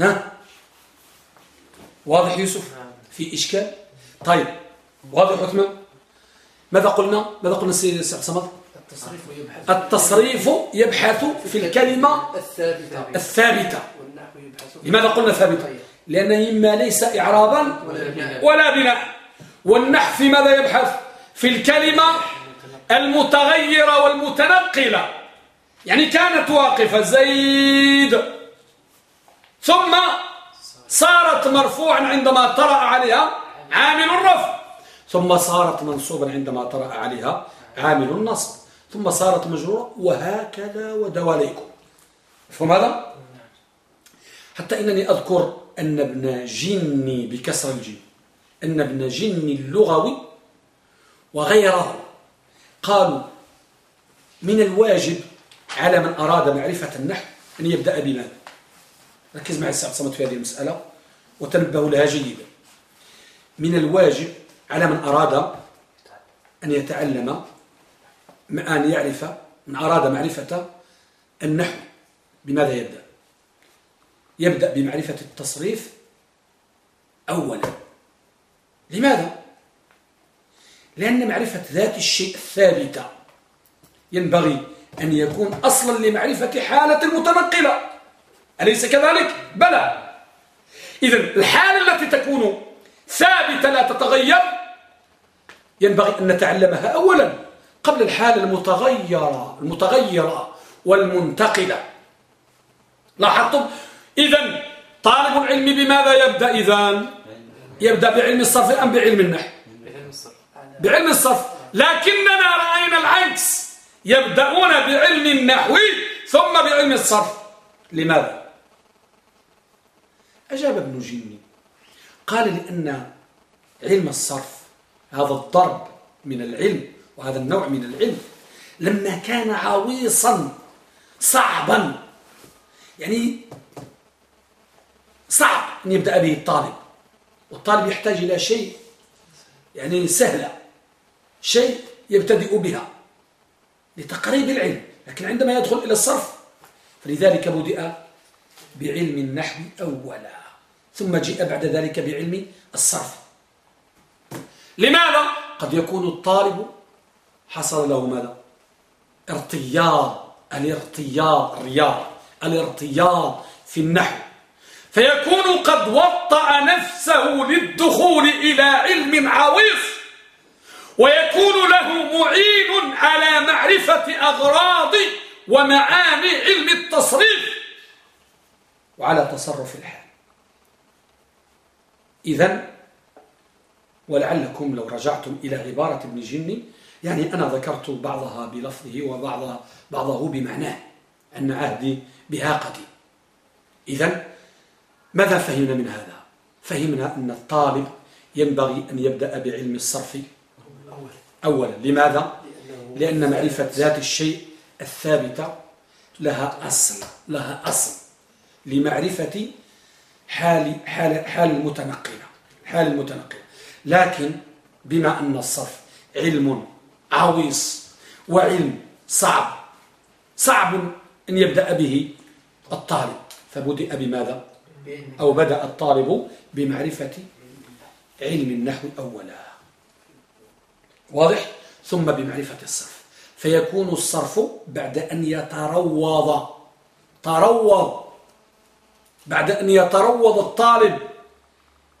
ها؟ واضح يوسف؟ في إشكال؟ طيب واضح عثمان ماذا قلنا؟ ماذا قلنا سيد صمد التصريف يبحث. التصريف يبحث في الكلمة الثابتة. الثابتة. لماذا قلنا ثابتة؟ طيب. لأن مما ليس إعرابا ولا بناء. والنحو في ماذا يبحث؟ في الكلمة المتغيرة والمتنقلة. يعني كانت واقفة زيد. ثم صارت مرفوعا عندما طرأ عليها عامل الرفع. ثم صارت منصوبا عندما طرأ عليها عامل النصب. ثم صارت مجرورة وهكذا ودواليكم مفهوم هذا؟ حتى إنني أذكر أن ابن جني بكسر الجيم أن ابن جني اللغوي وغيره قالوا من الواجب على من أراد معرفة النحو أن يبدأ بماذا؟ ركز معي الساعة صمت في هذه المسألة وتنبهوا لها جيدا. من الواجب على من أراد أن يتعلم أن يعرف من أراد معرفة النحو بماذا يبدأ؟ يبدأ بمعرفة التصريف أولا. لماذا؟ لأن معرفة ذات الشيء الثابتة ينبغي أن يكون أصلا لمعرفة حالة المتنقلة أليس كذلك؟ بلى. إذا الحالة التي تكون ثابتة لا تتغير ينبغي أن نتعلمها أولا قبل الحالة المتغيرة المتغيرة والمنتقلة. لاحظتم؟ إذا طالب العلم بماذا يبدأ إذا يبدأ بعلم الصرف أم بعلم النحو؟ بعلم الصرف. لكننا رأينا العكس. يبدأون بعلم النحو ثم بعلم الصرف. لماذا؟ أجاب ابن جيني قال لأن علم الصرف هذا الضرب من العلم وهذا النوع من العلم لما كان عويصا صعبا يعني صعب أن يبدأ به الطالب والطالب يحتاج إلى شيء يعني سهلة شيء يبتدئ بها لتقريب العلم لكن عندما يدخل إلى الصرف فلذلك بدأ بعلم النحو أولا ثم جاء بعد ذلك بعلم الصرف لماذا؟ قد يكون الطالب حصل له ماذا؟ ارتياض الارتياض الرياض الارتياض في النحو فيكون قد وطأ نفسه للدخول إلى علم عويص ويكون له معين على معرفة أغراض ومعاني علم التصريف وعلى تصرف الحال. إذا ولعلكم لو رجعتم إلى عبارة ابن جني يعني أنا ذكرت بعضها بلفظه وبعض بعضه بمعناه أن عهدي بها قديم. إذا ماذا فهمنا من هذا؟ فهمنا أن الطالب ينبغي أن يبدأ بعلم الصرف أولا. لماذا؟ لأن معرفة ذات الشيء الثابتة لها أصل لها أصل. لمعرفة حال حال حال المتنقلة حال المتنقلة. لكن بما أن الصرف علم عويص وعلم صعب صعب أن يبدأ به الطالب. فبدأ بماذا؟ أو بدأ الطالب بمعرفة علم النحو أولا. واضح؟ ثم بمعرفة الصرف. فيكون الصرف بعد أن يتروض. تروض. بعد أن يتروض الطالب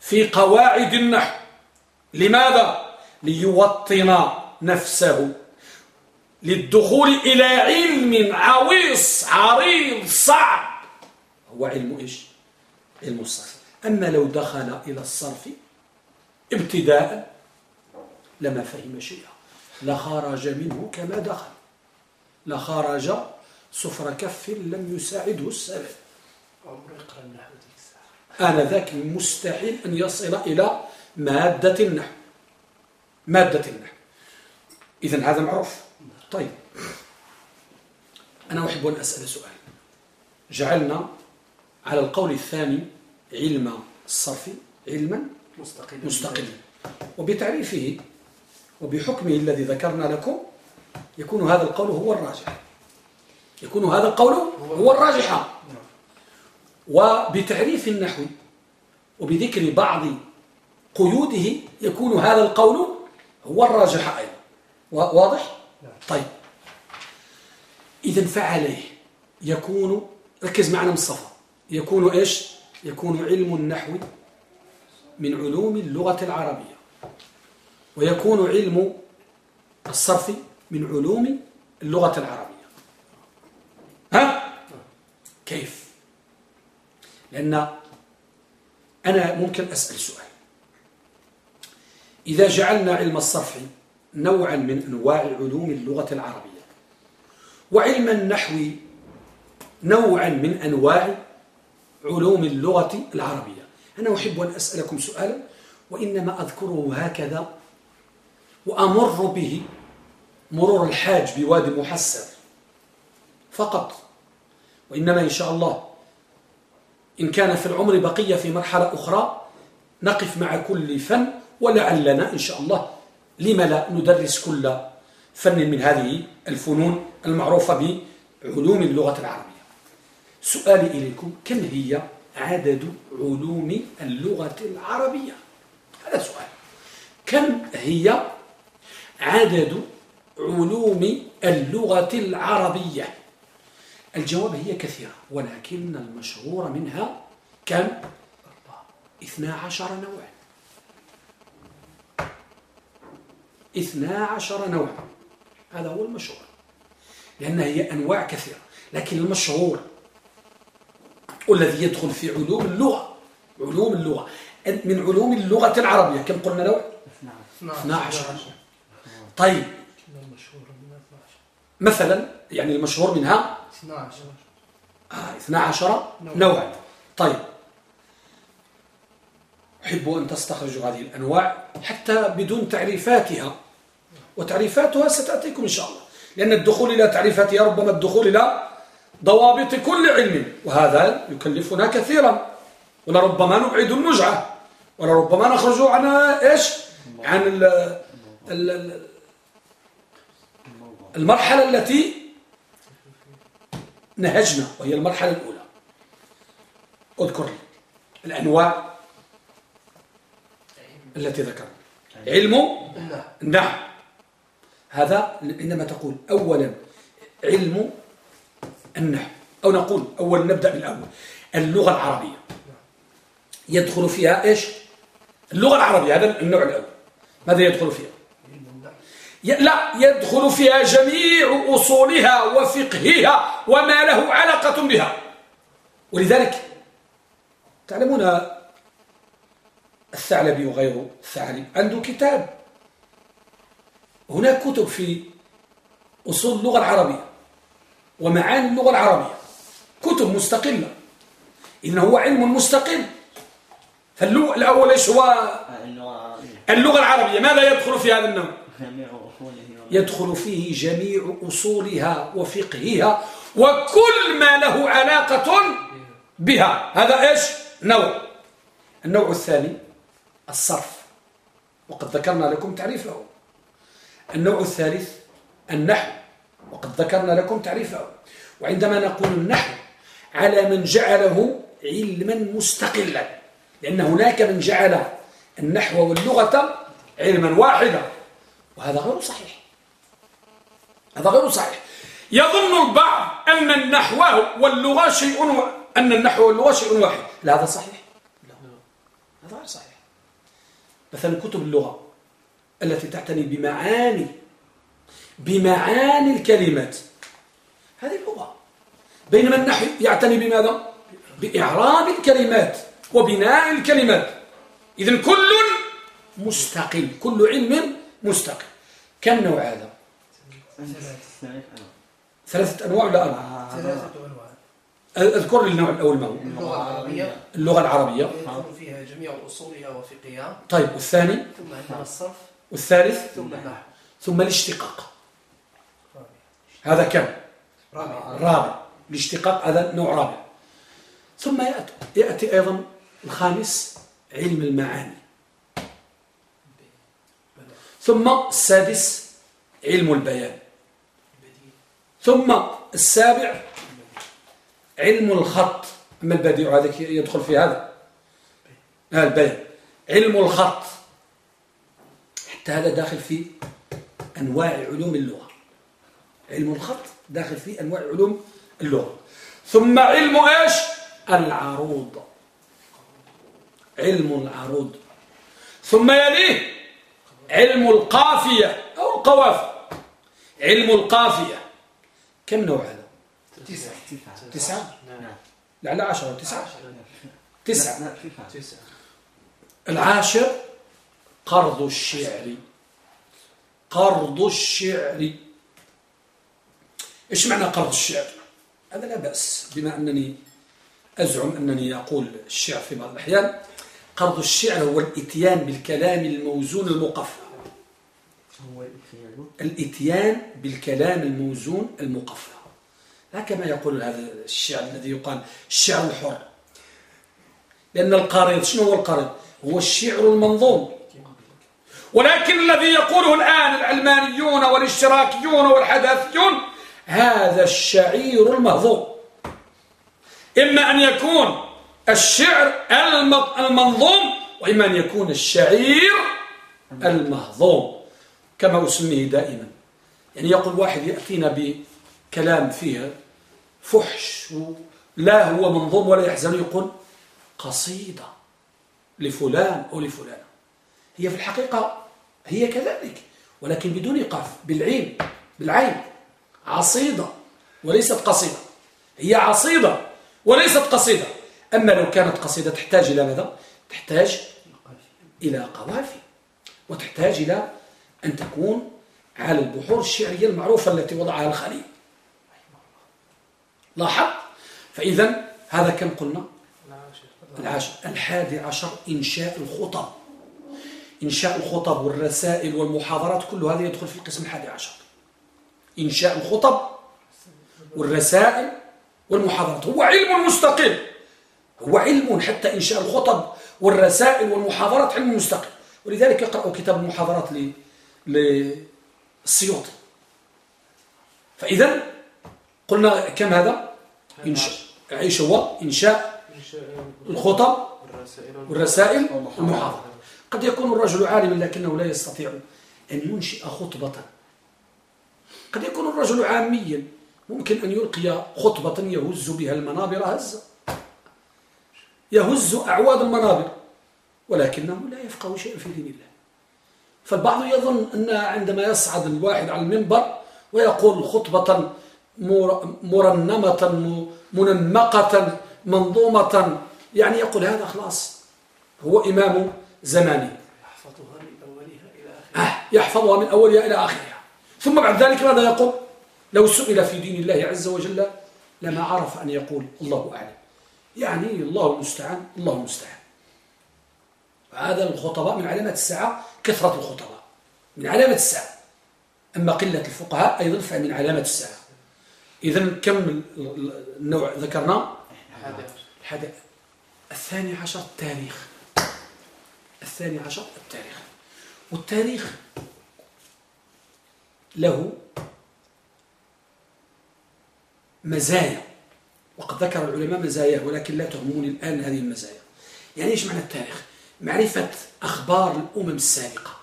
في قواعد النحو. لماذا؟ ليوطن نفسه. للدخول إلى علم عويص عريض صعب. هو علم إيش؟ علم الصرف. أما لو دخل إلى الصرف ابتداء لما فهم شيئا. لخرج منه كما دخل. لخرج صفر كف لم يساعده السبب أنا ذاك مستحيل أن يصل إلى مادة النحو. مادة النحو. إذا هذا معروف. طيب. أنا أحب أن أسأل سؤال. جعلنا على القول الثاني علم الصرف علما مستقلا مستقلا وبتعريفه وبحكمه الذي ذكرنا لكم يكون هذا القول هو الراجح. يكون هذا القول هو الراجح. وبتعريف النحو وبذكر بعض قيوده يكون هذا القول هو الراجح أيضا. واضح؟ طيب. إذا فعليه. يكون ركز معنا مصطفى. يكون إيش؟ يكون علم النحو من علوم اللغة العربية. ويكون علم الصرف من علوم اللغة العربية ها؟ كيف؟ لأن أنا ممكن أسأل سؤال. إذا جعلنا علم الصرف نوعا من أنواع علوم اللغة العربية وعلم النحو نوعا من أنواع علوم اللغة العربية أنا أحب أن أسألكم سؤالا وإنما أذكره هكذا وأمر به مرور الحاج بوادي محسر فقط وإنما إن شاء الله إن كان في العمر بقية في مرحلة أخرى نقف مع كل فن ولعلنا إن شاء الله لما لا ندرس كل فن من هذه الفنون المعروفة بعلوم اللغة العربية. سؤالي إليكم كم هي عدد علوم اللغة العربية؟ هذا سؤال. كم هي عدد علوم اللغة العربية؟ الجواب هي كثيرة ولكن المشهور منها كم؟ 12 نوعا. 12 نوعا. هذا هو المشهور لأن هي أنواع كثيرة لكن المشهور والذي يدخل في علوم اللغة علوم اللغة. من علوم اللغة العربية كم قلنا نوع؟ 12 طيب. مثلا يعني المشهور منها 12 آه 12 نوعا. طيب. أحب أن تستخرجوا هذه الأنواع حتى بدون تعريفاتها. وتعريفاتها ستأتيكم إن شاء الله. لأن الدخول إلى تعريفاتها ربما الدخول إلى ضوابط كل علم. وهذا يكلفنا كثيرا. ولربما نبعد النجعة. ولربما نخرج عن إيش؟ عن ال ال المرحلة التي نهجنا وهي المرحلة الأولى. اذكر لي الأنواع التي ذكرنا. علم النحو. هذا عندما تقول أولا علم النحو أو نقول أول نبدأ بالأول اللغة العربية. يدخل فيها إيش؟ اللغة العربية هذا النوع الأول. ماذا يدخل فيها؟ لا يدخل فيها جميع أصولها وفقهها وما له علاقة بها. ولذلك تعلمون الثعلبي وغيره الثعلب عنده كتاب. هناك كتب في أصول اللغة العربية ومعاني اللغة العربية. كتب مستقلة. إنه هو علم مستقل. فالأول إيش هو؟ اللغة العربية. ماذا يدخل في هذا النوع؟ يدخل فيه جميع أصولها وفقهها وكل ما له علاقة بها. هذا إيش؟ نوع. النوع الثاني الصرف. وقد ذكرنا لكم تعريفه. النوع الثالث النحو. وقد ذكرنا لكم تعريفه. وعندما نقول النحو على من جعله علما مستقلا لأن هناك من جعل النحو واللغة علما واحدا وهذا غير صحيح. هذا غير صحيح. يظن البعض أن النحو واللغة شيء و... أن النحو واللغة شيء واحد. لا هذا صحيح. لا هذا غير صحيح. مثلا كتب اللغة التي تعتني بمعاني بمعاني الكلمات. هذه اللغة. بينما النحو يعتني بماذا؟ بإعراب الكلمات وبناء الكلمات. إذن كل مستقل كل علم مستقل. كم نوع هذا؟ ثلاثة أنواع ولا أربعة؟ ثلاثة أنواع. اذكر لي النوع الأول ما هو. اللغة العربية. اللغة العربية. يدخل فيها جميع أصولها وفقهها. طيب والثاني؟ ثم عندنا الصرف. والثالث؟ ثم النحو. ثم الاشتقاق. هذا كم؟ رابع. رابع. الاشتقاق هذا نوع رابع. ثم يأتي, يأتي أيضا الخامس علم المعاني. ثم السادس علم البيان. ثم السابع علم الخط. أما البديع هذا يدخل في هذا. هذا البيان. علم الخط. حتى هذا داخل في أنواع علوم اللغة. علم الخط داخل في أنواع علوم اللغة. ثم علم إيش؟ العروض. علم العروض. ثم يليه علم القافية أو القوافي علم القافية. كم نوع هذا؟ تسعة. تسعة. نعم لعل عشرة. تسعة؟ لا تسعة. تسعة. العاشر قرض الشعر. قرض الشعر. إيش معنى قرض الشعر؟ هذا لا بأس بما أنني أزعم أنني أقول الشعر في بعض الأحيان. قرض الشعر هو الإتيان بالكلام الموزون المقفى هو الخيال الإتيان بالكلام الموزون المقفى لا كما يقول هذا الشعر الذي يقال الشعر الحر. لأن القريض شنو هو القريض هو الشعر المنظوم. ولكن الذي يقوله الآن العلمانيون والإشتراكيون والحداثيون هذا الشعير المهضوم إما أن يكون الشعر المنظوم وإما أن يكون الشعير المهضوم كما أسميه دائما. يعني يقول واحد يأتينا بكلام فيه فحش لا هو منظوم ولا يحزن يقول قصيدة لفلان أو لفلان هي في الحقيقة هي كذلك ولكن بدون قاف بالعين بالعين. عصيدة وليست قصيدة. هي عصيدة وليست قصيدة. أما لو كانت قصيدة تحتاج إلى ماذا؟ تحتاج إلى قوافي وتحتاج إلى أن تكون على البحور الشعرية المعروفة التي وضعها الخليل. لاحظ فإذا هذا كم قلنا؟ العاشر. الحادي عشر إنشاء الخطب. إنشاء الخطب والرسائل والمحاضرات كل هذا يدخل في القسم الحادي عشر. إنشاء الخطب والرسائل والمحاضرات. هو علم مستقل. هو علم حتى إنشاء الخطب والرسائل والمحاضرات علم مستقل. ولذلك يقرأوا كتاب المحاضرات للسيوطي فإذا قلنا كم هذا؟ إنشاء عيش هو؟ إنشاء الخطب والرسائل والمحاضرات قد يكون الرجل عالما لكنه لا يستطيع أن ينشئ خطبة. قد يكون الرجل عاميا ممكن أن يلقي خطبة يهز بها المنابر هزا يهز أعواد المنابر ولكنه لا يفقه شيئا في دين الله. فالبعض يظن أن عندما يصعد الواحد على المنبر ويقول خطبة مرنمة منمقة منظومة يعني يقول هذا خلاص هو إمام زماني. يحفظها من أولها إلى آخرها. آه يحفظها من أولها إلى آخرها. ثم بعد ذلك ماذا يقول؟ لو سئل في دين الله عز وجل لما عرف أن يقول الله أعلم. يعني الله المستعان الله المستعان. هذا الخطباء من علامات الساعة كثرة الخطباء من علامة الساعة. أما قلة الفقهاء أيضا فمن علامة الساعة. إذا كم النوع ذكرنا الحادي الثاني عشر التاريخ. الثاني عشر التاريخ. والتاريخ له مزايا. وقد ذكر العلماء مزاياه ولكن لا تهمني الآن هذه المزايا. يعني إيش معنى التاريخ؟ معرفة أخبار الأمم السابقة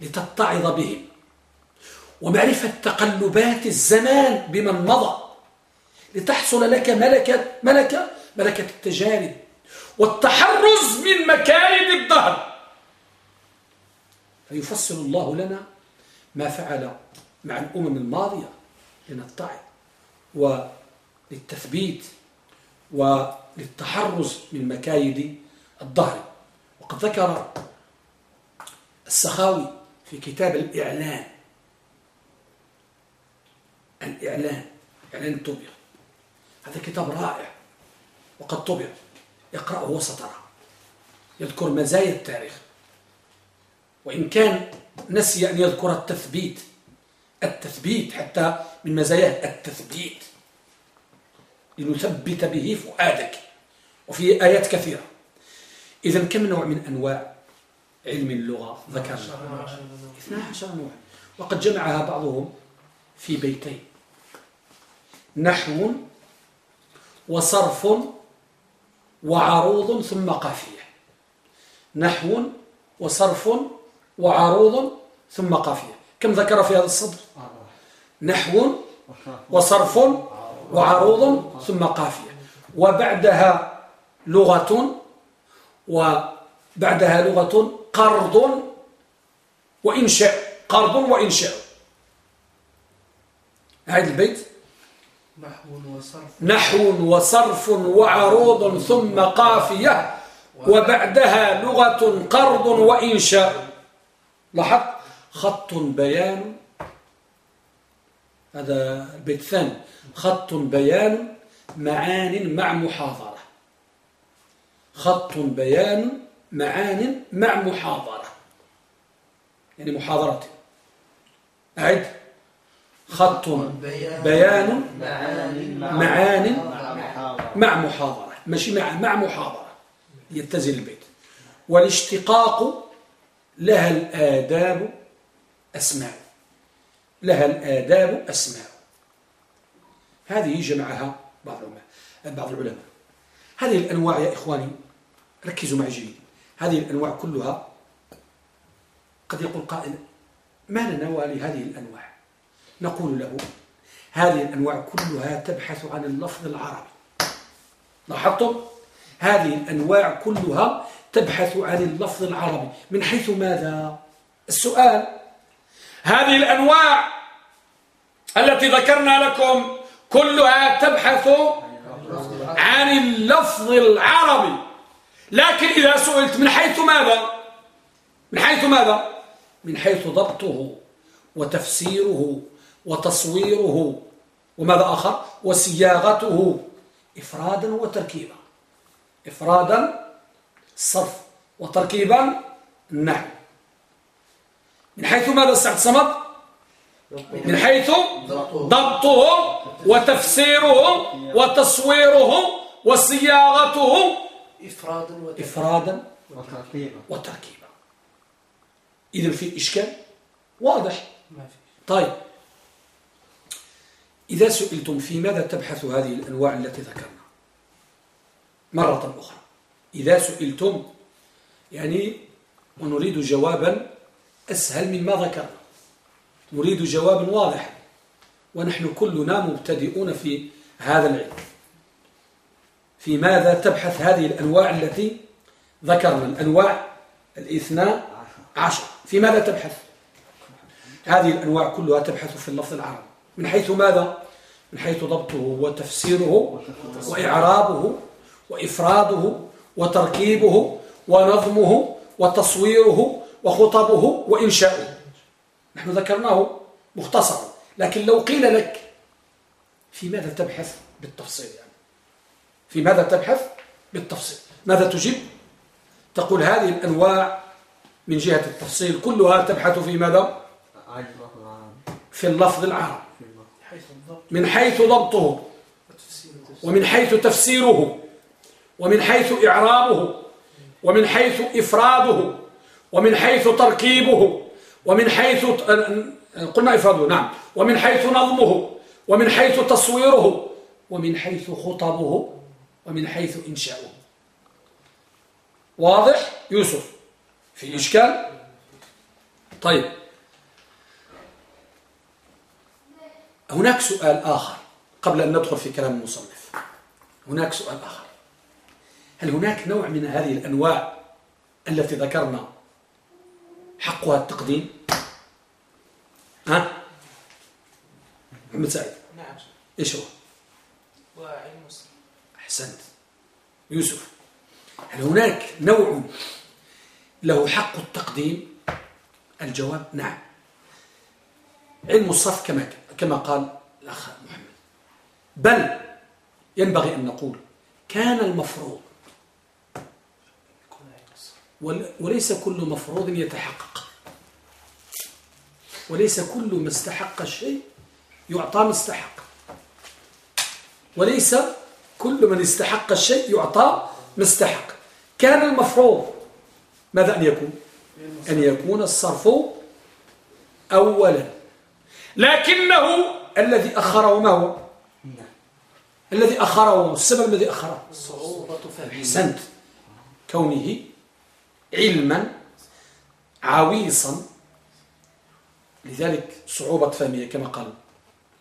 لتتعظ بهم ومعرفة تقلبات الزمان بمن مضى لتحصل لك ملكة ملكة ملكة التجارب والتحرز من مكايد الدهر. فيفصل الله لنا ما فعل مع الأمم الماضية لنتعظ وللتثبيت وللتحرز من مكايد الظهر وقد ذكر السخاوي في كتاب الإعلان. الإعلان إعلان طبع هذا كتاب رائع. وقد طبع. اقرأه وسترى. يذكر مزايا التاريخ. وإن كان نسي أن يذكر التثبيت التثبيت حتى من مزاياه التثبيت. لنثبت به فؤادك. وفي آيات كثيرة. إذا كم نوع من أنواع علم اللغة؟ ذكرنا. 12 نوع. وقد جمعها بعضهم في بيتين. نحو وصرف وعروض ثم قافية. نحو وصرف وعروض ثم قافية. كم ذكر في هذا الصدر؟ نحو وصرف وعروض ثم قافية. وبعدها لغة وبعدها لغة قرض وإنشاء قرض وإنشاء. أعيد البيت. نحو وصرف. نحو وصرف وعروض ثم قافية. وبعدها لغة قرض وإنشاء. لاحظ خط بيان. هذا البيت الثاني. خط بيان معان مع محاضرة. خط بيان معان مع محاضرة. يعني محاضرة. أعد خط بيان معان مع محاضرة. ماشي مع مع محاضرة. يتزن البيت. والاشتقاق لها الآداب أسماء. لها الآداب أسماء. هذه جمعها بعض العلماء. بعض العلماء. هذه الأنواع يا إخواني ركزوا معي جيد. هذه الأنواع كلها قد يقول قائل ما ننوى لهذه الأنواع؟ نقول له هذه الأنواع كلها تبحث عن اللفظ العربي. لاحظتم؟ هذه الأنواع كلها تبحث عن اللفظ العربي. من حيث ماذا؟ السؤال هذه الأنواع التي ذكرنا لكم كلها تبحث عن اللفظ العربي. لكن إذا سئلت من حيث ماذا؟ من حيث ماذا؟ من حيث ضبطه وتفسيره وتصويره وماذا آخر؟ وصياغته إفرادا وتركيبا. إفرادا الصرف وتركيبا النحو من حيث ماذا سعد صمد؟ من حيث ضبطه وتفسيره وتصويره وصياغته إفرادا إفرادا وترتيبا. وتركيبا إذا في إشكال واضح. ما في. طيب. إذا سئلتم في ماذا تبحث هذه الأنواع التي ذكرنا؟ مرة أخرى. إذا سئلتم يعني ونريد جوابا أسهل مما ذكرنا. نريد جوابا واضحا. ونحن كلنا مبتدئون في هذا العلم. في ماذا تبحث هذه الأنواع التي ذكرنا؟ الأنواع الاثنى عشر. في ماذا تبحث؟ هذه الأنواع كلها تبحث في اللفظ العربي. من حيث ماذا؟ من حيث ضبطه وتفسيره وإعرابه وإفراده وتركيبه ونظمه وتصويره وخطبه وإنشاؤه. نحن ذكرناه مختصرا. لكن لو قيل لك في ماذا تبحث بالتفصيل؟ في ماذا تبحث؟ بالتفصيل. ماذا تجيب؟ تقول هذه الأنواع من جهة التفصيل كلها تبحث في ماذا؟ في اللفظ الضبط من حيث ضبطه ومن حيث تفسيره ومن حيث إعرابه ومن حيث إفراده ومن حيث تركيبه ومن حيث قلنا إفراده نعم. ومن حيث نظمه ومن حيث تصويره ومن حيث خطبه. ومن حيث إنشاؤه واضح؟ يوسف في إشكال؟ طيب. هناك سؤال آخر قبل أن ندخل في كلام المصنف. هناك سؤال آخر. هل هناك نوع من هذه الأنواع التي ذكرنا حقها التقديم؟ ها؟ محمد سعيد. نعم. إيش هو؟ وعلم مسلم احسنت يوسف. هل هناك نوع له حق التقديم؟ الجواب نعم. علم الصرف كما كما قال الأخ محمد. بل ينبغي أن نقول كان المفروض. وليس كل مفروض يتحقق. وليس كل ما استحق الشيء يعطى ما استحق. وليس كل من استحق الشيء يعطى ما استحق. كان المفروض ماذا أن يكون؟ أن يكون الصرف أولا. لكنه الذي أخره ما هو؟ الذي أخره السبب الذي أخره. صعوبة أحسنت. كونه علما عويصا. لذلك صعوبة فهمه كما قال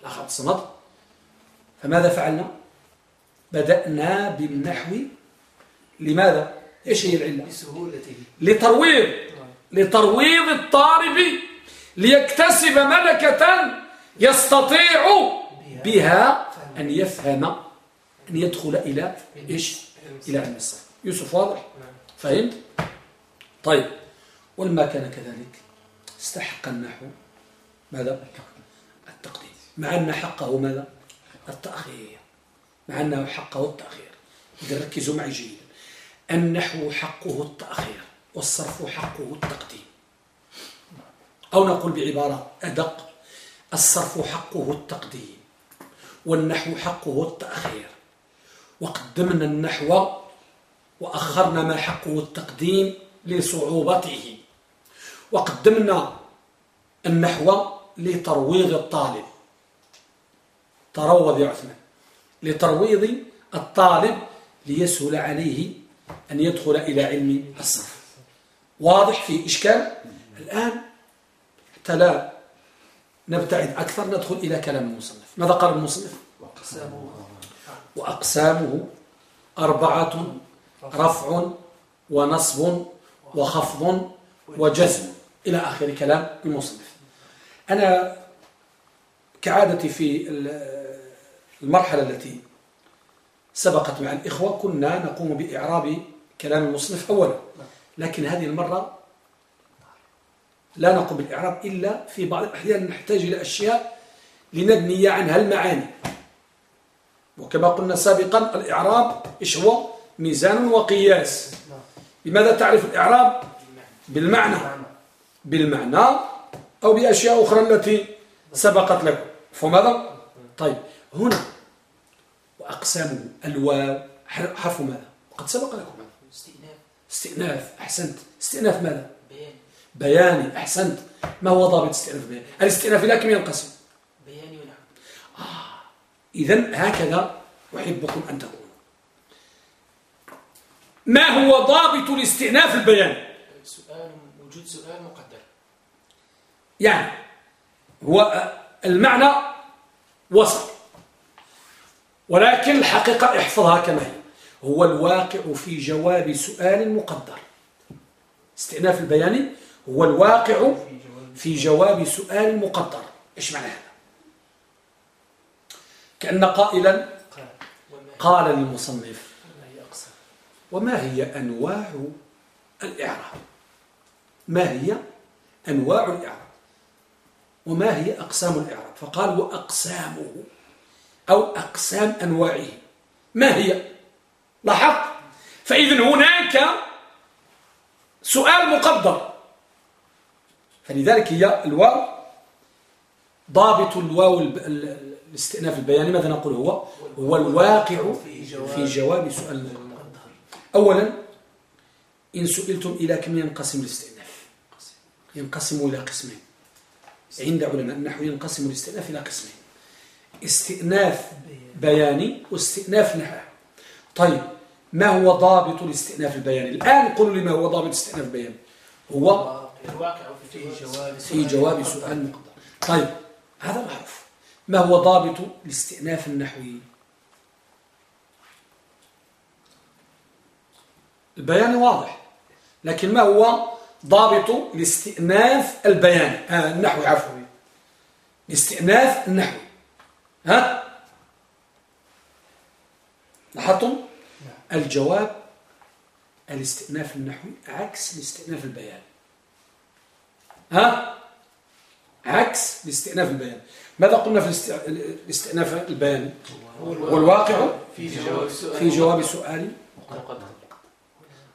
الأخ عبد الصمد فماذا فعلنا؟ بدأنا بالنحو. لماذا؟ إيش هي العلة؟ بسهولته لترويض. لترويض الطالب ليكتسب ملكة يستطيع بها أن يفهم أن يدخل إلى إيش؟ إلى علم يوسف واضح؟ فهمت؟ طيب. ولما كان كذلك استحق النحو. ماذا؟ التقديم. مع أن حقه ماذا؟ التأخير. مع أنه حقه التأخير. ركزوا معي جيدا النحو حقه التأخير والصرف حقه التقديم. أو نقول بعبارة أدق الصرف حقه التقديم والنحو حقه التأخير. وقدمنا النحو وأخرنا ما حقه التقديم لصعوبته. وقدمنا النحو لترويض الطالب. تروض يا عثمان. لترويض الطالب ليسهل عليه أن يدخل إلى علم الصرف واضح في إشكال؟ الآن حتى لا نبتعد أكثر ندخل إلى كلام المصنف. ماذا قال المصنف؟ وأقسامه وأقسامه أربعة رفع ونصب وخفض وجزم. إلى آخر كلام المصنف. أنا كعادتي في المرحلة التي سبقت مع الإخوة كنا نقوم بإعراب كلام المصنف أولا. لكن هذه المرة لا نقوم بالإعراب إلا في بعض الأحيان نحتاج إلى أشياء لنبني عنها المعاني. وكما قلنا سابقا الإعراب إيش هو؟ ميزان وقياس. لماذا تعرف الإعراب؟ بالمعنى. بالمعنى أو بأشياء أخرى التي سبقت لكم. فماذا؟ طيب هنا وأقسامه. الواو حرف ماذا وقد سبق لكم. استئناف. استئناف. أحسنت. استئناف ماذا؟ بيان. بياني أحسنت. ما هو ضابط استئناف بياني الاستئناف إلى كم ينقسم بياني ونحو إذا هكذا أحبكم أن تكونوا ما هو ضابط الاستئناف البياني؟ سؤال وجود سؤال مقدر. يعني هو المعنى وصل ولكن الحقيقة احفظها كما هي. هو الواقع في جواب سؤال مقدر. استئناف البياني. هو الواقع في جواب سؤال مقدر. إيش معنى هذا؟ كأن قائلا قال للمصنف وما هي أنواع الإعراب؟ ما هي أنواع الإعراب؟ وما هي أقسام الإعراب؟ فقال وأقسامه. أو أقسام أنواعه. ما هي؟ لاحظت؟ فإذا هناك سؤال مقدر. فلذلك هي الواو ضابط الواو الاستئناف البياني. ماذا نقول هو؟ هو الواقع في جواب سؤال مقدر. أولا إن سئلتم إلى كم ينقسم الاستئناف؟ ينقسم إلى قسمين. عند علماء النحو ينقسم الاستئناف إلى قسمين. استئناف بياني واستئناف نحو طيب ما هو ضابط الاستئناف البياني؟ الآن قولوا لي ما هو ضابط الاستئناف البياني. هو الواقع في جواب في جواب سؤال مقدر طيب هذا معروف ما هو ضابط الاستئناف النحوي؟ البيان واضح لكن ما هو ضابط الاستئناف البياني؟ آه النحوي عفوا. الاستئناف النحوي ها؟ لاحظتم؟ الجواب الاستئناف النحوي عكس الاستئناف البياني ها؟ عكس الاستئناف البياني ماذا قلنا في الاست- الاستئناف البياني والواقع؟ في جواب سؤال. في جواب سؤال. مقدر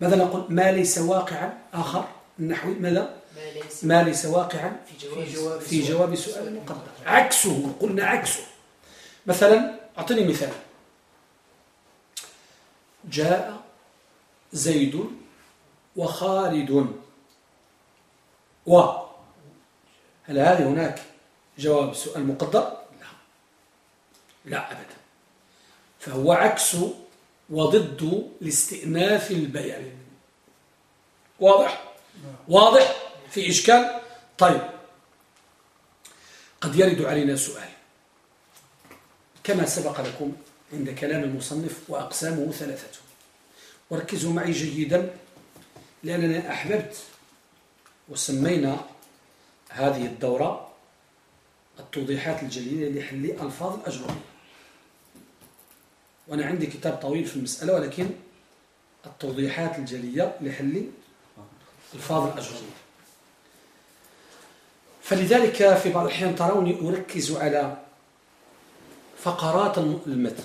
ماذا نقول؟ ما ليس واقعا؟ آخر. النحوي ماذا؟ ما ليس ما ليس واقعا؟ في جواب في جواب سؤال مقدر عكسه. قلنا عكسه. مثلا أعطني مثال جاء زيد وخالد و هل هذه هناك جواب سؤال مقدر؟ لا لا أبدا فهو عكس وضد الاستئناف البياني واضح؟ واضح؟ في إشكال؟ طيب قد يرد علينا سؤال كما سبق لكم عند كلام المصنف وأقسامه ثلاثة. وركزوا معي جيدا لأننا أحببت وسمينا هذه الدورة التوضيحات الجليلة لحل ألفاظ الأجرمية وأنا عندي كتاب طويل في المسألة ولكن التوضيحات الجلية لحل ألفاظ الأجرمية فلذلك في بعض الأحيان تروني أركز على فقرات المتن.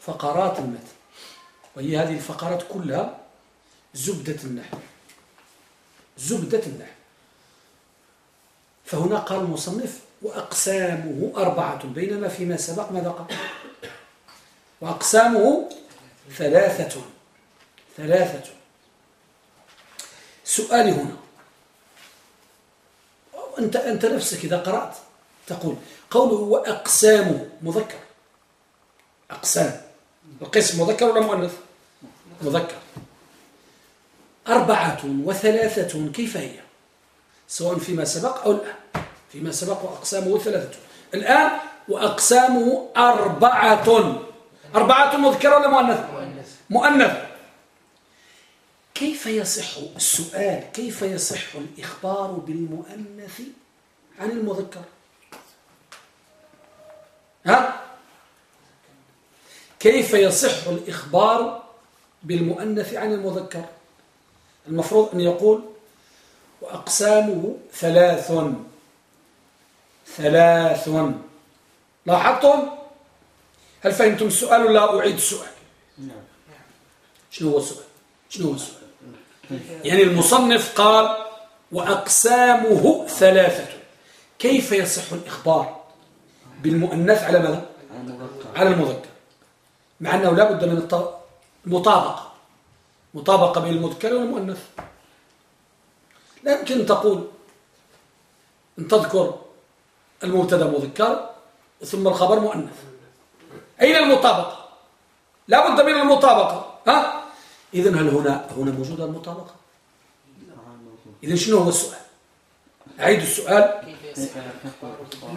فقرات المتن. وهي هذه الفقرات كلها زبدة النحو. زبدة النحو. فهنا قال المصنف وأقسامه أربعة بينما فيما سبق ماذا قال؟ وأقسامه ثلاثة. ثلاثة. سؤالي هنا. أنت, أنت نفسك إذا قرأت تقول قوله وأقسامه مذكر. أقسام. القسم مذكر ولا مؤنث مذكر. أربعة وثلاثة كيف هي؟ سواء فيما سبق أو الآن. فيما سبق وأقسامه ثلاثة. الآن وأقسامه أربعة. أربعة مذكرة ولا مؤنث مؤنث كيف يصح السؤال؟ كيف يصح الإخبار بالمؤنث عن المذكر؟ ها؟ كيف يصح الإخبار بالمؤنث عن المذكر؟ المفروض أن يقول وأقسامه ثلاث. ثلاث. لاحظتم؟ هل فهمتم السؤال ولا أعيد السؤال؟ نعم. شنو هو السؤال؟ شنو هو السؤال؟ يعني المصنف قال وأقسامه ثلاثة. كيف يصح الإخبار؟ بالمؤنث على ماذا؟ على المذكر. مع أنه لا بد من المطابقة. مطابقة بين المذكر والمؤنث. لا يمكن تقول أن تذكر المبتدأ مذكر ثم الخبر مؤنث. أين المطابقة؟ لا بد من المطابقة. ها؟ إذن هل هنا هنا موجودة المطابقة؟ إذن شنو هو السؤال؟ أعيد السؤال.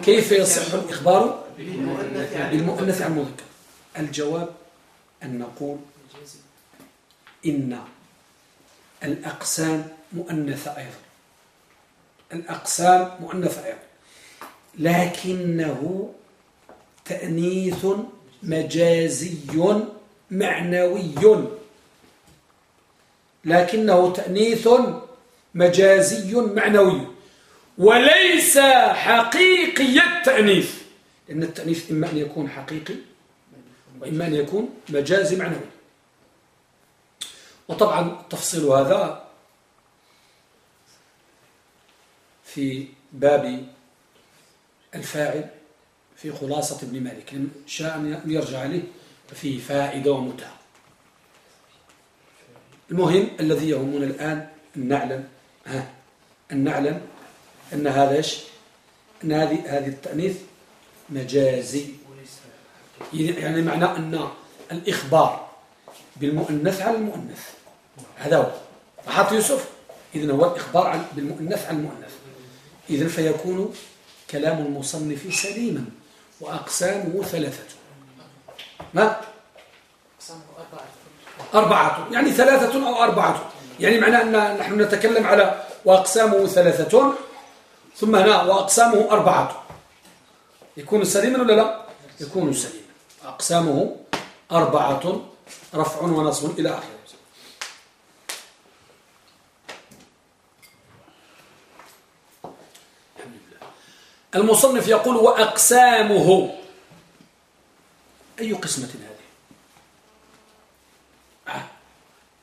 كيف يصح الإخبار بالمؤنث عن المذكر الجواب أن نقول إن الأقسام مؤنثة أيضا. الأقسام مؤنثة أيضا. لكنه تأنيث مجازي معنوي. لكنه تأنيث مجازي معنوي. وليس حقيقي التأنيث. لأن التأنيث إما أن يكون حقيقي وإما أن يكون مجازي معنوي. وطبعا تفصيل هذا في باب الفاعل في خلاصة ابن مالك. إن شاء أن يرجع له فيه فائدة ومتعة. المهم الذي يهمنا الآن أن نعلم ها أن نعلم أن هذا إيش؟ أن هذه هذه التأنيث مجازي. يعني معنى أن الإخبار بالمؤنث على المؤنث. هذا هو. فحط يوسف؟ إذن هو الإخبار بالمؤنث على المؤنث. إذن فيكون كلام المصنف سليما وأقسامه ثلاثة. ما؟ أربعة. يعني ثلاثة أو أربعة. يعني معنى أن نحن نتكلم على وأقسامه ثلاثة. ثم هنا وأقسامه أربعة. يكون سليما ولا لا؟ يكون سليما. أقسامه أربعة رفع ونصب إلى آخره. المصنف يقول وأقسامه. أي قسمة هذه.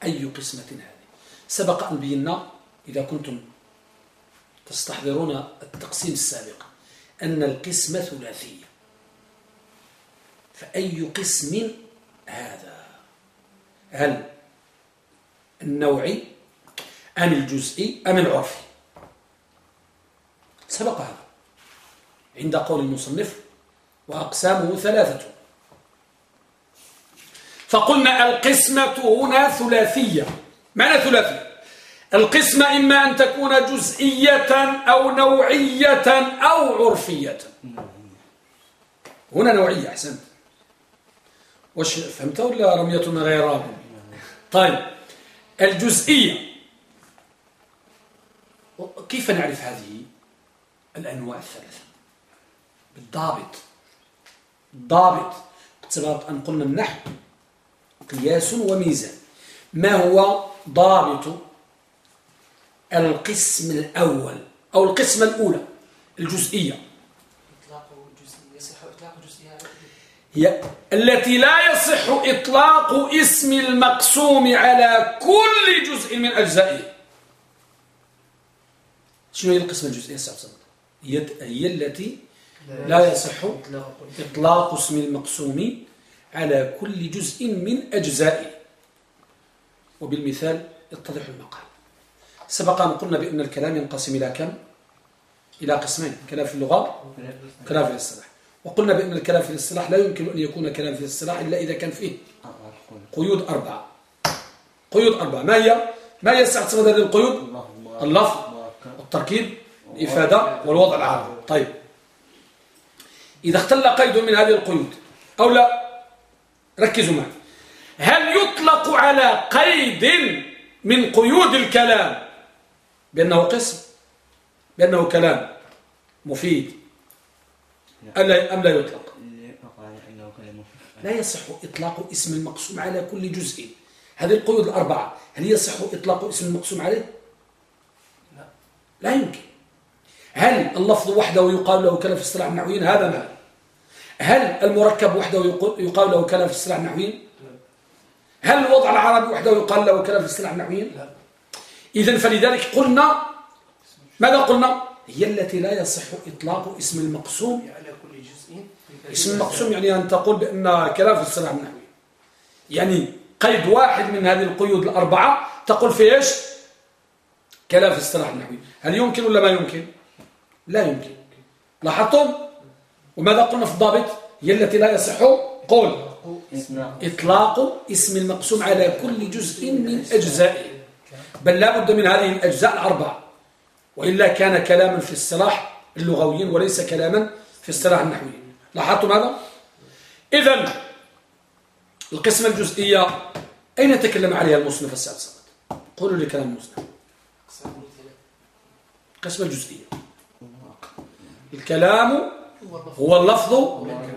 أي قسمة هذه؟ سبق أن بينا إذا كنتم تستحضرون التقسيم السابق. أن القسمة ثلاثية فأي قسم هذا؟ هل النوعي أم الجزئي أم العرفي؟ سبق هذا. عند قول المصنف وأقسامه ثلاثة. فقلنا القسمة هنا ثلاثية. معنى ثلاثية القسمة إما أن تكون جزئية أو نوعية أو عرفية. هنا نوعية أحسنت وش فهمت ولا رمية غير طيب الجزئية. كيف نعرف هذه؟ الأنواع الثلاثة. الضابط ضابط سبق أن قلنا النحو قياس وميزان. ما هو ضابط؟ القسم الأول أو القسمة الأولى الجزئية. هي التي لا يصح إطلاق اسم المقسوم على كل جزء من أجزائه. شنو هي القسمة الجزئية هي هي التي لا يصح إطلاق إطلاق اسم المقسوم على كل جزء من أجزائه. وبالمثال يتضح المقال. سبق أن قلنا بأن الكلام ينقسم إلى كم؟ إلى قسمين كلام في اللغة كلام في الاصطلاح. وقلنا بأن الكلام في الاصطلاح لا يمكن أن يكون كلام في الاصطلاح إلا إذا كان فيه قيود أربعة. قيود أربعة. ما هي؟ ما هي صمد هذه القيود؟ اللفظ والتركيب الإفادة والوضع العربي طيب. إذا اختل قيد من هذه القيود أو لا ركزوا معي. هل يطلق على قيد من قيود الكلام؟ بأنه قسم بأنه كلام مفيد. أم لا أم لا يطلق؟ لا يصح إطلاق اسم المقسوم على كل جزء. هذه القيود الأربعة هل يصح إطلاق اسم المقسوم عليه؟ لا. لا يمكن. هل اللفظ وحده يقال له كلام في اصطلاح النحويين؟ هذا ما هل المركب وحده يقال له كلام في اصطلاح النحويين؟ هل الوضع العربي وحده يقال له كلام في اصطلاح النحويين؟ لا. إذا فلذلك قلنا ماذا قلنا؟ هي التي لا يصح إطلاق اسم المقسوم. على كل جزء. من اسم المقسوم يعني أن تقول بأن كلام في الصلاح النحوي يعني قيد واحد من هذه القيود الأربعة تقول في إيش؟ كلام في الصلاح النحوي هل يمكن ولا ما يمكن؟ لا يمكن. لاحظتم؟ وماذا قلنا في الضابط؟ هي التي لا يصح قول إطلاق اسم المقسوم على كل جزء من أجزائه. بل لا بد من هذه الأجزاء الأربعة وإلا كان كلاما في الصلاح اللغويين وليس كلاما في الصلاح النحوي لاحظتم هذا؟ إذا القسمة الجزئية أين تكلم عليها المصنف السعد؟ قولوا لي كلام المصنف. القسمة الجزئية الكلام هو اللفظ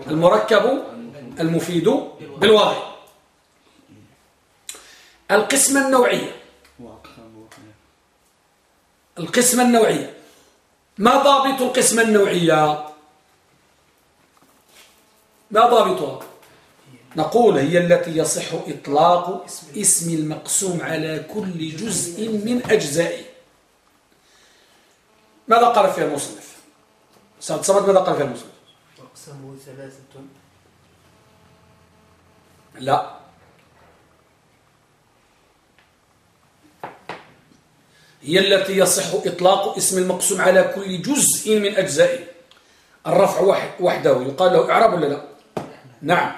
المركب المفيد بالوضع القسمة النوعية. القسمة النوعية. ما ضابط القسمة النوعية؟ ما ضابطها؟ نقول هي التي يصح إطلاق اسم المقسوم على كل جزء من أجزائه. ماذا قال فيها المصنف؟ سعد صمد ماذا قال فيها المصنف؟ أقسامه ثلاثة. لا. هي التي يصح إطلاق اسم المقسوم على كل جزء من أجزائه. الرفع وحده يقال له إعراب ولا لا؟ نعم.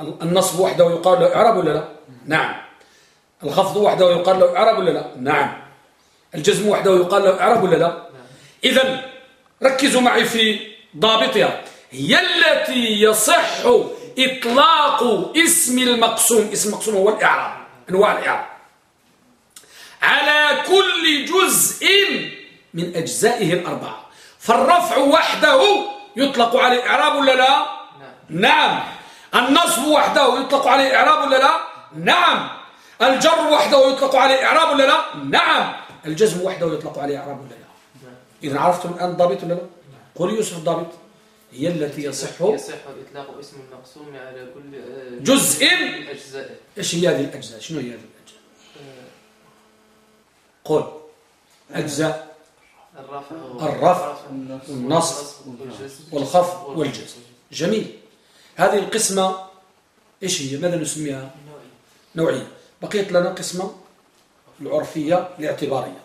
النصب وحده يقال له إعراب ولا لا؟ نعم. الخفض وحده يقال له إعراب ولا لا؟ نعم. الجزم وحده يقال له إعراب ولا لا؟ إذا ركزوا معي في ضابطها. هي التي يصح إطلاق اسم المقسوم. اسم المقسوم هو الإعراب أنواع الإعراب. على كل جزء من أجزائه الأربعة. فالرفع وحده يطلق عليه إعراب ولا لا؟ نعم. النصب وحده يطلق عليه إعراب ولا لا؟ نعم. الجر وحده يطلق عليه إعراب ولا لا؟ نعم. الجزم وحده يطلق عليه إعراب ولا لا؟ إذا عرفتم الآن الضابط ولا لا؟ قل يوسف الضابط. هي التي يصح يصح إطلاق اسم المقسوم على كل آه، جزء. من أجزائه. إيش هي هذه الأجزاء؟ شنو هي هذه؟ قل أجزاء. الرفع والنصب والخفض والجزم. جميل. هذه القسمة إيش هي؟ ماذا نسميها؟ نوعية. بقيت لنا قسمة العرفية الاعتبارية.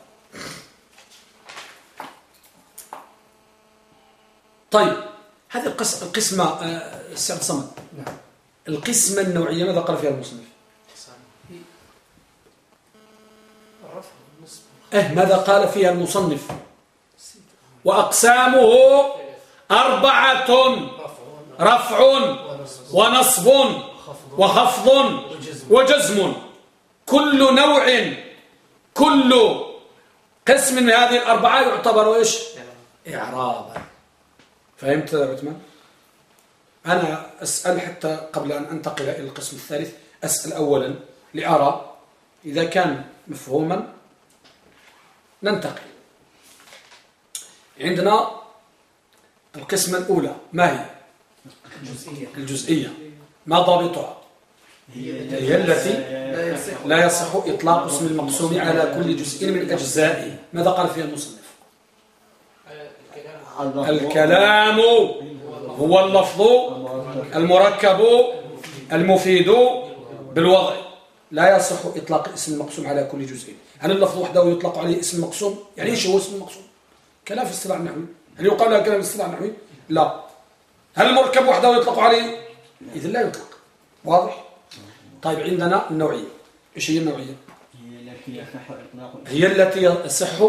طيب هذه القسمة, القسمة آه، السعد صمد نعم. القسمة النوعية ماذا قال فيها المصنف الرفع والنصب أه ماذا قال فيها المصنف؟ وأقسامه أربعة رفع ونصب ونصب خفض وخفض وجزم. وجزم كل نوع كل قسم من هذه الأربعة يعتبر إيش؟ إعرابا فهمت يا عثمان؟ أنا أسأل حتى قبل أن أنتقل إلى القسم الثالث أسأل أولا لأرى إذا كان مفهوما ننتقل. عندنا القسمة الأولى ما هي؟ الجزئية. الجزئية. ما ضابطها؟ هي التي لا يصح. لا يصح إطلاق اسم المقسوم على كل جزء من أجزائه. ماذا قال فيها المصنف؟ الكلام هو اللفظ المركب المفيد بالوضع. لا يصح إطلاق اسم المقسوم على كل جزء هل اللفظ وحده يطلق عليه اسم مقسوم يعني إيش هو اسم المقسوم؟ كلام في الاصطلاح النحوي هل يقال له كلام في الاصطلاح النحوي لا. هل المركب وحده يطلق عليه؟ إذا لا يطلق. واضح؟ طيب عندنا النوعية. إيش هي النوعية؟ هي التي يصح إطلاق هي التي يصح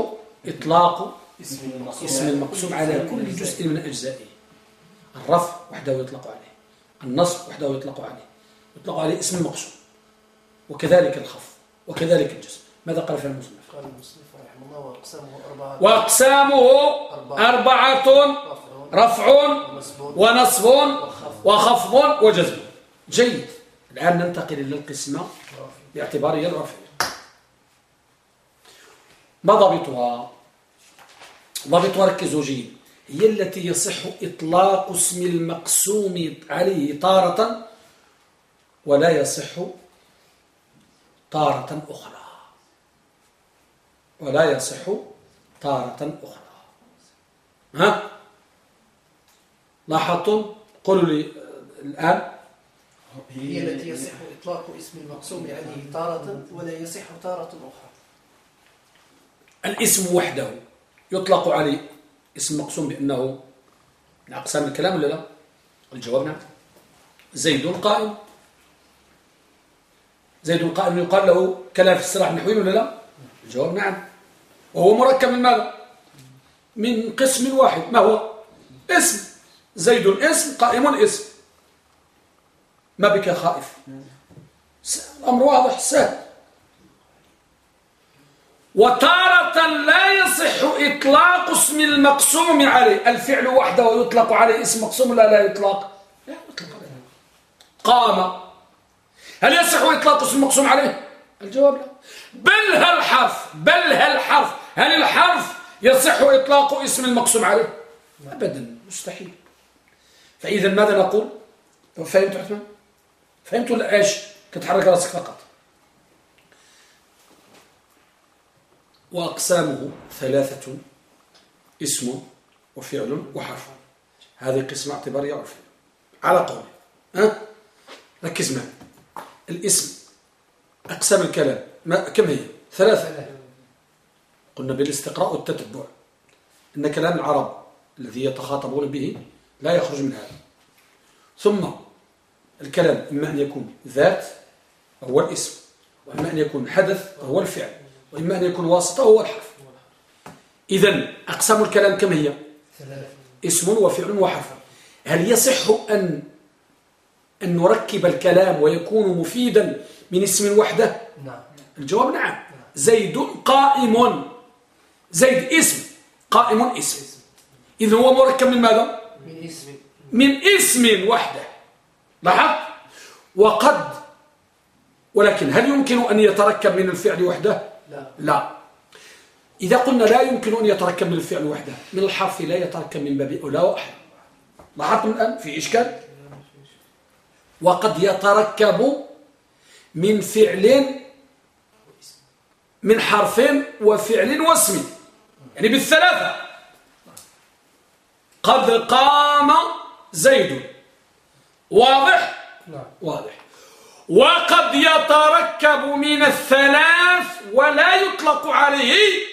إطلاق اسم المقصود اسم المقسوم على كل جزء من أجزائه. الرفع وحده يطلق عليه. النصب وحده يطلق عليه. يطلق عليه اسم المقسوم. وكذلك الخفض وكذلك الجزم ماذا قال في المصنف؟ قال المصنف رحمه الله وأقسامه أربعة. وأقسامه أربعة. رفع ونصب وخفض. وجزم. جيد. الآن ننتقل إلى القسمة رافع. باعتبار هي الرفع. ما ضابطها؟ ضابطها ركزوا جيد هي التي يصح إطلاق اسم المقسوم عليه تارة ولا يصح تارة أخرى. ولا يصح تارة أخرى. ها؟ لاحظتم؟ قولوا لي الآن. هي التي يصح إطلاق اسم المقسوم عليه تارة ولا يصح تارة أخرى. الاسم وحده يطلق عليه اسم مقسوم بأنه من أقسام الكلام ولا لا؟ الجواب نعم. زيد قائم. زيد قائم يقال له كلام في الصلاح النحوي ولا لا؟ الجواب نعم. وهو مركب من ماذا؟ من قسم واحد. ما هو؟ اسم. زيد اسم قائم اسم. ما بك خائف؟ الأمر واضح سهل. وتارة لا يصح إطلاق اسم المقسوم عليه. الفعل وحده يطلق عليه اسم مقسوم لا لا يطلق؟ لا يطلق عليه. قام. هل يصح إطلاق اسم مقسوم عليه؟ الجواب لا. بل هل حرف بل هل حرف؟ هل الحرف يصح إطلاق اسم المقسوم عليه؟ أبدا مستحيل. فإذا ماذا نقول؟ فهمت عثمان؟ فهمت ولا إيش؟ كتحرك راسك فقط. وأقسامه ثلاثة اسم وفعل وحرف. هذه قسمة اعتبارية عرفية على قول ها؟ ركز معي. الاسم أقسام الكلام. ما كم هي؟ ثلاثة. قلنا بالاستقراء والتتبع. إن كلام العرب الذي يتخاطبون به لا يخرج من هذا. ثم الكلام إما أن يكون ذات وهو الاسم وإما أن يكون حدث وهو الفعل وإما أن يكون واسطة وهو الحرف. إذا أقسام الكلام كم هي؟ اسم وفعل وحرف. هل يصح أن أن نركب الكلام ويكون مفيدا من اسم وحده؟ نعم. الجواب نعم. زيد قائم. زيد اسم. قائم اسم. إذا هو مركب من ماذا؟ من اسم. من اسم وحده. لاحظت؟ وقد. ولكن هل يمكن أن يتركب من الفعل وحده؟ لا. لا. إذا قلنا لا يمكن أن يتركب من الفعل وحده من الحرف لا يتركب من باب أولى وأحد. لاحظتم الآن؟ في إشكال؟ وقد يتركب من فعل من حرف وفعل واسم. يعني بالثلاثة. قد قام زيد. واضح؟ نعم. واضح. وقد يتركب من الثلاث ولا يطلق عليه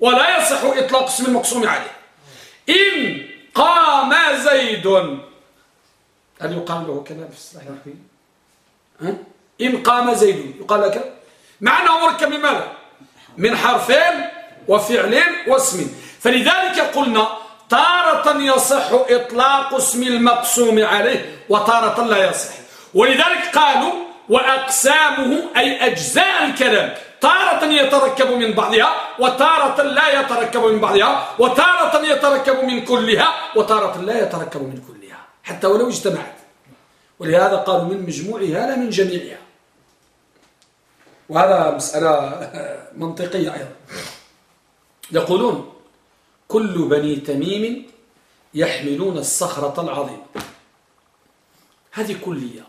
ولا يصح إطلاق اسم المقسوم عليه. إن قام زيد هل يقال له كلام في؟ ها؟ إن قام زيد يقال لك مع أنه مركب من ماذا؟ من حرفين وفعل واسم فلذلك قلنا تارة يصح إطلاق اسم المقسوم عليه وتارة لا يصح ولذلك قالوا وأقسامه أي أجزاء الكلام تارة يتركب من بعضها وتارة لا يتركب من بعضها وتارة يتركب من كلها وتارة لا يتركب من كلها حتى ولو اجتمعت. ولهذا قالوا من مجموعها لا من جميعها. وهذا مسألة منطقية أيضا. يقولون كل بني تميم يحملون الصخرة العظيمة. هذه كلية.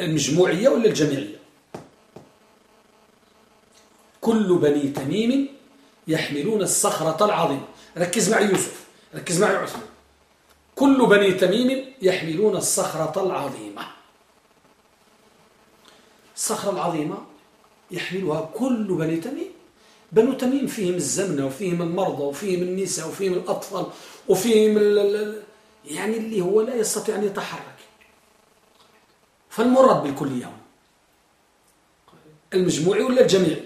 المجموعية ولا الجميعية؟ كل بني تميم يحملون الصخرة العظيمة. ركز معي يوسف. ركز معي عثمان. كل بني تميم يحملون الصخرة العظيمة. الصخرة العظيمة يحملها كل بني تميم. بنو تميم فيهم الزمنة وفيهم المرضى وفيهم النساء وفيهم الأطفال وفيهم يعني اللي هو لا يستطيع أن يتحرك. فالمراد بالكلية هنا المجموعي ولا الجميعي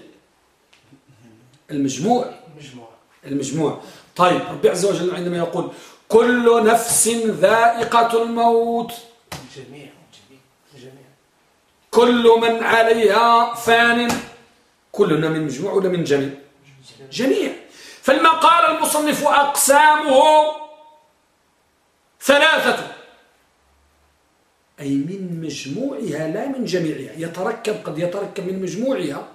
المجموع. المجموع. المجموع. طيب ربي عز وجل عندما يقول كل نفس ذائقة الموت. الجميع كل من عليها فان كلنا من مجموع ولا من جميع. جميع. فلما قال المصنف أقسامه ثلاثة. أي من مجموعها لا من جميعها يتركب قد يتركب من مجموعها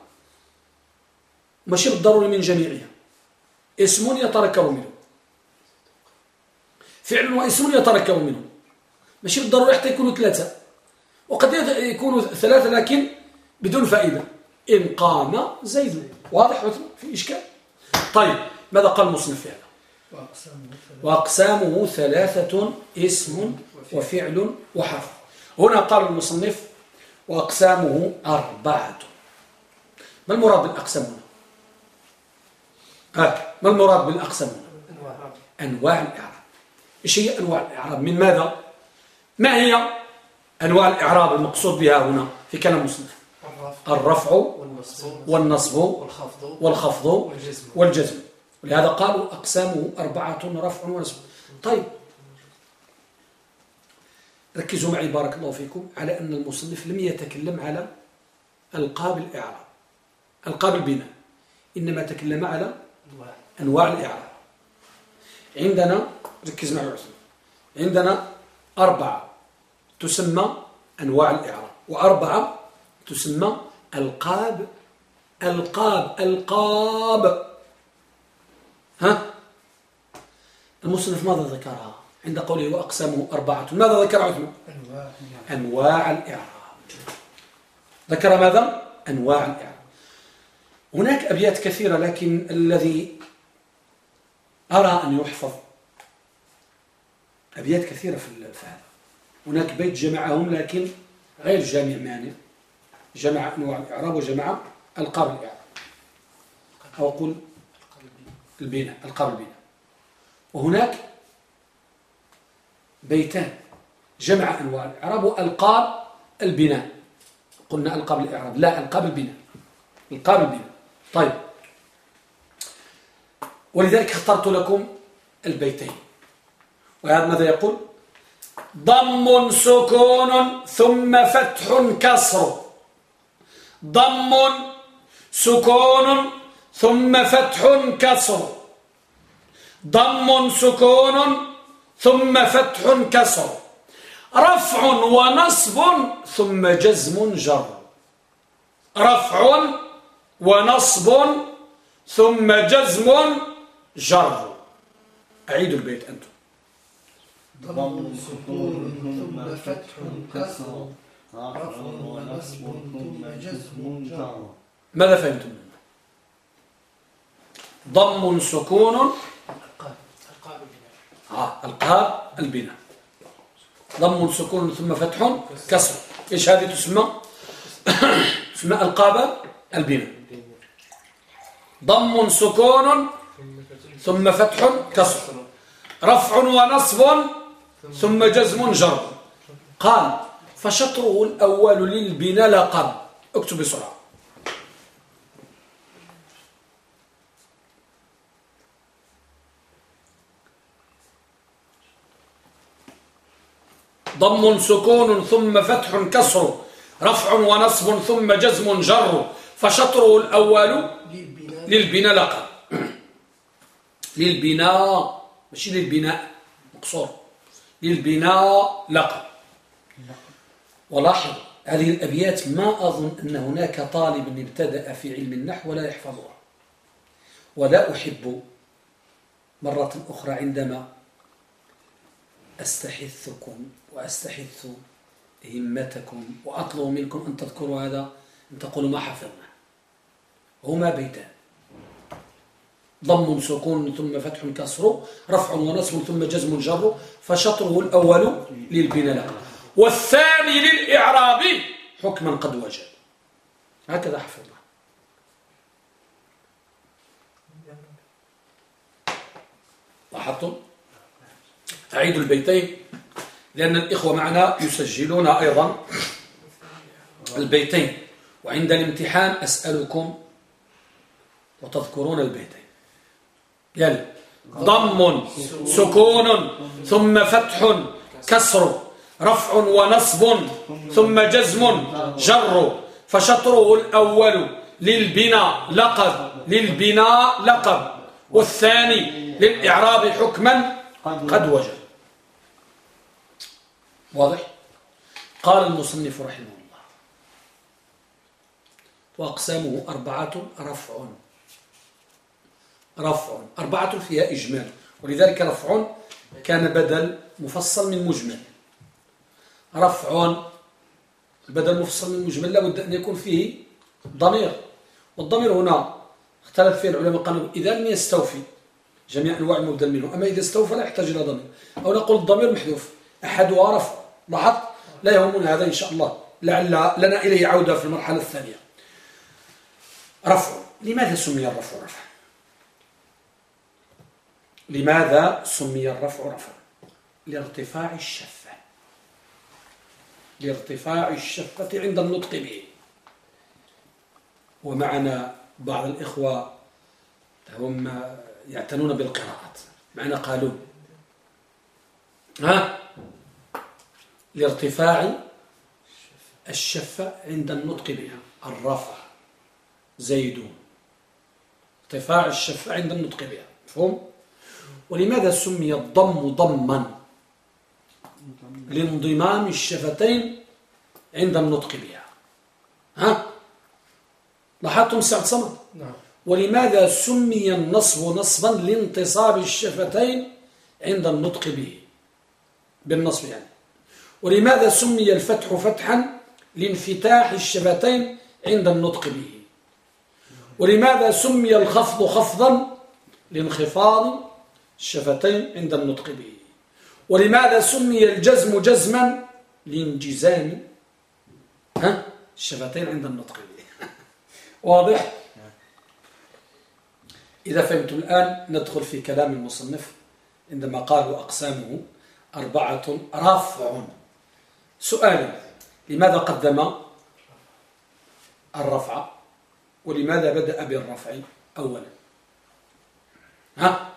ماشي بالضروري من جميعها. اسم يتركب منه. فعل واسم يتركب منه. ماشي بالضروري حتى يكونوا ثلاثة. وقد يكونوا ثلاثة لكن بدون فائدة. إن قام زيد. واضح في إشكال؟ طيب ماذا قال المصنف هذا؟ وأقسامه ثلاثة اسم وفعل وحرف. هنا قال المصنف وأقسامه أربعة. ما المراد بالأقسام هنا؟ آه. ما المراد بالأقسام هنا؟ أنواع. الإعراب إيش هي أنواع الإعراب؟ من ماذا؟ ما هي أنواع الإعراب المقصود بها هنا في كلام المصنف الرفع والنصب والخفض والخفض والجزم, والجزم. ولهذا قالوا أقسامه أربعة رفع ونصب. طيب. ركزوا معي بارك الله فيكم على أن المصنف لم يتكلم على ألقاب الإعراب ألقاب البناء إنما تكلم على أنواع الإعراب. عندنا ركز معي عندنا أربعة تسمى أنواع الإعراب وأربعة تسمى ألقاب ألقاب ألقاب. ها؟ المصنف ماذا ذكرها؟ عند قوله وأقسامه أربعة. ماذا ذكر عثمان؟ أنواع, أنواع الإعراب. ذكر ماذا؟ أنواع الإعراب. هناك أبيات كثيرة لكن الذي أرى أن يحفظ أبيات كثيرة في هذا. هناك بيت جمعهم لكن غير جامع مانع. جمع أنواع الإعراب وجمع ألقاب الإعراب أو أقول البناء ألقاب البناء. وهناك بيتان جمع أنواع. الإعراب وألقاب البناء. قلنا ألقاب الإعراب. لا ألقاب البناء. ألقاب البناء. طيب. ولذلك اخترت لكم البيتين. وهذا ماذا يقول؟ ضم سكون ثم فتح كسر. ضم سكون ثم فتح كسر. ضم سكون ثم فتح كسر. رفع ونصب ثم جزم جر. رفع ونصب ثم جزم جر. أعيد البيت أنتم. ضم سكون ثم فتح كسر رفع ونصب ثم جزم جر. ماذا فهمتم؟ ضم سكون آه القاب البناء. ضم سكون ثم فتح كسر. إيش هذه تسمى؟ تسمى القاب البناء. ضم سكون ثم فتح كسر. رفع ونصب ثم جزم جر. قال فشطره الأول للبناء لقب. اكتب بسرعة. ضم سكون ثم فتح كسر. رفع ونصب ثم جزم جر. فشطره الأول للبناء لقب. للبناء. ماشي للبناء. مقصور. للبناء لقب. ولاحظ هذه الأبيات ما أظن أن هناك طالب ابتدأ في علم النحو ولا يحفظها. ولا أحب مرة أخرى عندما أستحثكم وأستحث همتكم وأطلب منكم أن تذكروا هذا أن تقولوا ما حفظنا. هما بيتان. ضم سكون ثم فتح كسر رفع ونصب ثم جزم جر فشطره الأول للبناء والثاني للإعراب حكما قد وجد. هكذا حفظنا. لاحظتم؟ أعيد البيتين لأن الإخوة معنا يسجلون أيضا البيتين وعند الامتحان أسألكم وتذكرون البيتين. يلا. ضم سكون ثم فتح كسر رفع ونصب ثم جزم جر. فشطره الأول للبناء لقب للبناء لقب. والثاني للإعراب حكما قد وجد واضح؟ قال المصنف رحمه الله. وأقسامه أربعة رفع رفع أربعة فيها إجمال. ولذلك رفع كان بدل مفصل من مجمل. رفع البدل مفصل من مجمل لابد أن يكون فيه ضمير. والضمير هنا اختلف فيه العلماء قالوا إذا لم يستوفي جميع أنواع المبدل منه. أما إذا استوفى لا يحتاج إلى ضمير. أو نقول الضمير محذوف أحدها رفع. لاحظت؟ لا يهمنا هذا إن شاء الله. لعل لنا إليه عودة في المرحلة الثانية. رفع. لماذا سمي الرفع رفع؟ لماذا سمي الرفع رفع؟ لارتفاع الشفة. لارتفاع الشفة عند النطق به. ومعنا بعض الإخوة هم يعتنون بالقراءات. معنا قالوا ها؟ لارتفاع الشفة عند النطق بها. الرفع. زيدون ارتفاع الشفة عند النطق بها. مفهوم؟ ولماذا سمي الضم ضما؟ لانضمام الشفتين عند النطق بها. ها؟ لاحظتم سعد صمد؟ نعم. ولماذا سمي النصب نصبا لانتصاب الشفتين عند النطق به؟ بالنصب يعني. ولماذا سمي الفتح فتحا لانفتاح الشفتين عند النطق به؟ ولماذا سمي الخفض خفضا لانخفاض الشفتين عند النطق به. ولماذا سمي الجزم جزما لانجزام؟ ها؟ الشفتين عند النطق به. واضح؟ إذا فهمتم الآن ندخل في كلام المصنف عندما قال أقسامه أربعة رفع سؤال لماذا قدم الرفع؟ ولماذا بدأ بالرفع؟ أولا. ها؟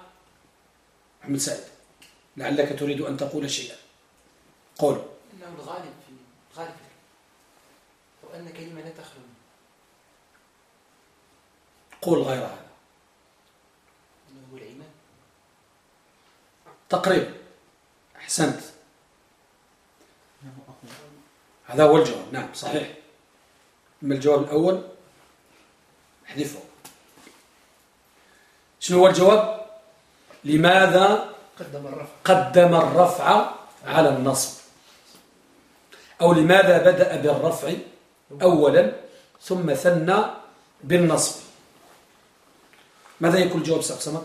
محمد سعيد لعلك تريد أن تقول شيئا. قول. إنه الغالب في الغالب. وأن كلمة لا تخلو. قول غير هذا. إنه هو تقريبا أحسنت. هذا هو الجواب. نعم صحيح. أما الجواب الأول؟ احذفه. شنو هو الجواب؟ لماذا قدم الرفع. قدم الرفع على النصب؟ أو لماذا بدأ بالرفع أولا ثم ثنى بالنصب؟ ماذا يكون الجواب سأقسمك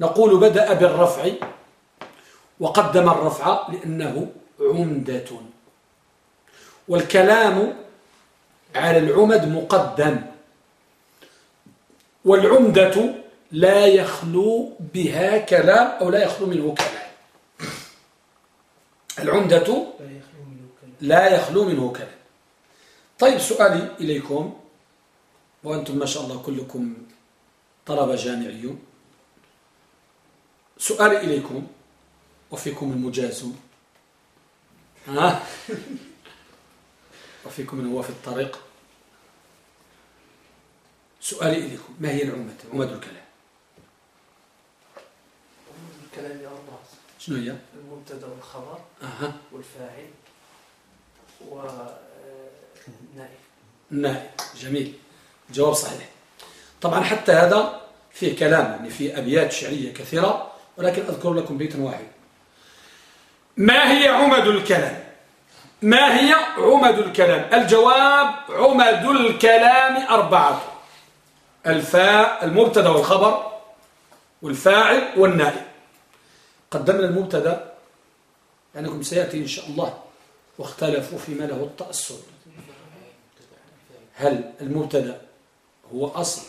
نقول بدأ بالرفع وقدم الرفع لأنه عمدة. والكلام على العمد مقدم. والعمدة لا يخلو بها كلام أو لا يخلو منه كلام. العمدة لا يخلو منه كلام. طيب سؤالي إليكم. وأنتم ما شاء الله كلكم طلبة جامعيون. سؤالي إليكم وفيكم المجاز. ها؟ وفيكم من هو في الطريق. سؤالي إليكم ما هي العمد عمد الكلام. الكلام أربعة شنو هي؟ المبتدا والخبر أها. والفاعل والنائب النائب جميل. جواب صحيح. طبعا حتى هذا فيه كلام يعني فيه أبيات شعرية كثيرة ولكن أذكر لكم بيتا واحد. ما هي عمد الكلام؟ ما هي عمد الكلام؟ الجواب عمد الكلام أربعة. الفاء المبتدأ والخبر والفاعل والنائب. قدمنا المبتدأ لأنكم سيأتي إن شاء الله واختلفوا فيما له التأصل هل المبتدأ هو أصل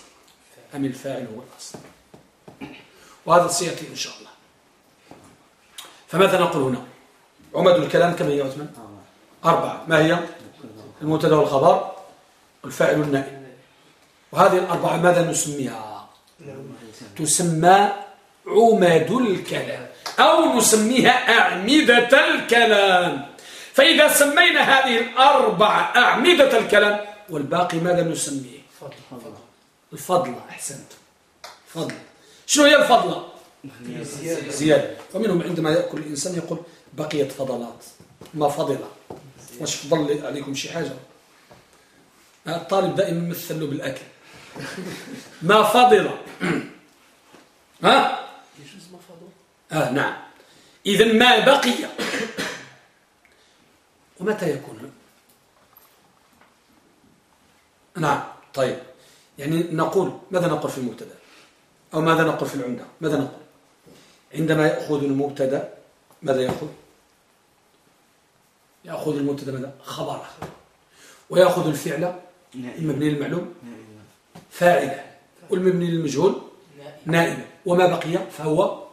أم الفاعل هو الأصل؟ وهذا سيأتي إن شاء الله. فماذا نقول هنا؟ عمد الكلام كما هي عثمان؟ أربعة. ما هي؟ المبتدأ والخبر والفاعل والنائب وهذه الأربعة ماذا نسميها؟ تسمى عمد الكلام. أو نسميها أعمدة الكلام. فإذا سمينا هذه الأربعة أعمدة الكلام والباقي ماذا نسميه؟ فضل. الفضل. أحسنت. فضل. شنو هي الفضلة زيادة. زيادة ومنهم عندما يأكل الإنسان يقول بقيت فضلات. ما فضل. واش فضل عليكم شي حاجة؟ الطالب دائما يمثل له بالأكل. ما فضل؟ ها؟ آه نعم. إذا ما بقي؟ ومتى يكون؟ نعم طيب. يعني نقول ماذا نقول في المبتدأ؟ أو ماذا نقول في العمدة؟ ماذا نقول؟ عندما يأخذ المبتدأ ماذا يأخذ؟ يأخذ المبتدأ ماذا؟ خبره ويأخذ الفعل المبني للمعلوم. فاعله والمبني للمجهول؟ نائب. نائبا وما بقي؟ فهو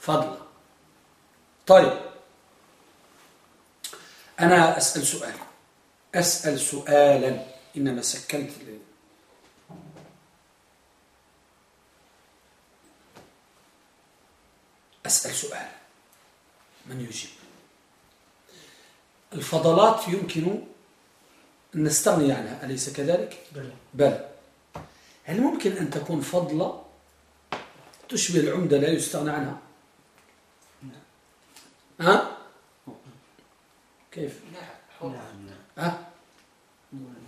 فضلا طيب. أنا أسأل سؤال. أسأل سؤالا. إنما سكنت أسأل سؤال. من يجيب؟ الفضلات يمكن أن نستغني عنها. أليس كذلك؟ بلى. بلى. هل ممكن أن تكون فضلة؟ تشبه العمدة لا يستغنى عنها. ها؟ كيف؟ حروف ها؟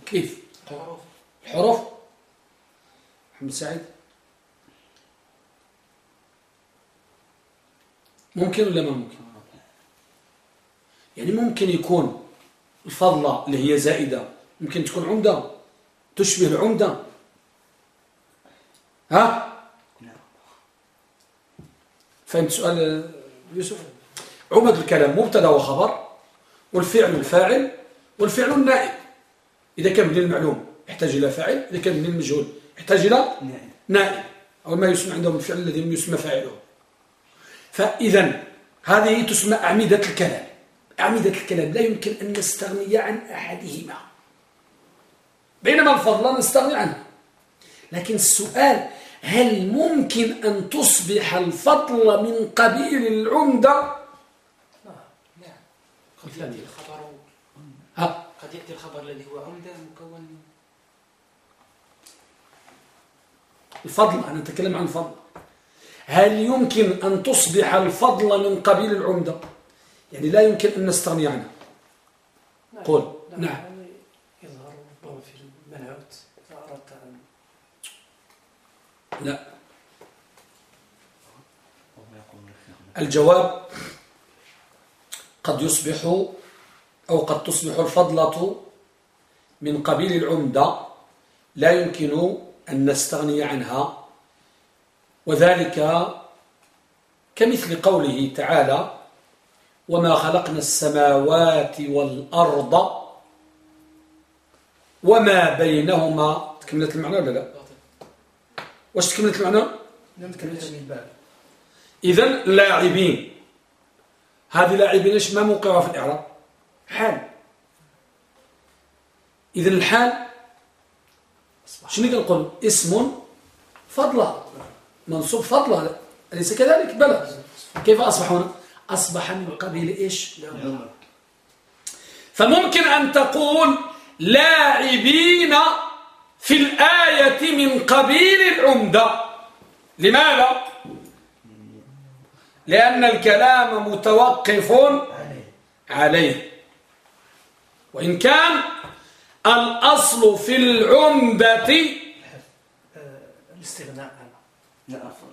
كيف؟ حروف الحروف. محمد سعيد. ممكن ولا ما ممكن؟ يعني ممكن يكون الفضلة اللي هي زائدة ممكن تكون عمدة تشبه العمدة. ها؟ فهمت سؤال يوسف؟ عمد الكلام مبتدا وخبر والفعل الفاعل والفعل النائب. إذا كان من المعلوم يحتاج إلى فاعل إذا كان من المجهول يحتاج إلى نائب. أو ما يسمى عندهم الفعل الذي لم يسمى فاعله. فإذا هذه تسمى أعمدة الكلام. أعمدة الكلام لا يمكن أن نستغني عن أحدهما. بينما الفضل نستغني عنه. لكن السؤال هل ممكن أن تصبح الفضل من قبيل العمدة؟ نعم نعم قد يأتي الخبر. ها؟ قد يأتي الخبر الذي هو عمدة مكون الفضل أنا أتكلم عن الفضل. هل يمكن أن تصبح الفضل من قبيل العمدة؟ يعني لا يمكن أن نستغني عنها. قل نعم يعني يظهر ربما في المنعوت إذا أردت أن لا. الجواب قد يصبح أو قد تصبح الفضلة من قبيل العمدة لا يمكن أن نستغني عنها وذلك كمثل قوله تعالى وما خلقنا السماوات والأرض وما بينهما تكملت المعنى ولا لا؟ واش تكملت المعنى لم من الباب. إذا لاعبين. هذه لاعبين إيش ما موقعها في الإعراب؟ حال. إذا الحال شنو كنقول؟ اسم فضلة. منصوب فضلة. أليس كذلك؟ بلى. كيف أصبح هنا؟ أصبح من قبيل إيش؟ فممكن أن تقول لاعبين في الآية من قبيل العمدة. لماذا؟ لأن الكلام متوقف عليه. وإن كان الأصل في العمدة الاستغناء.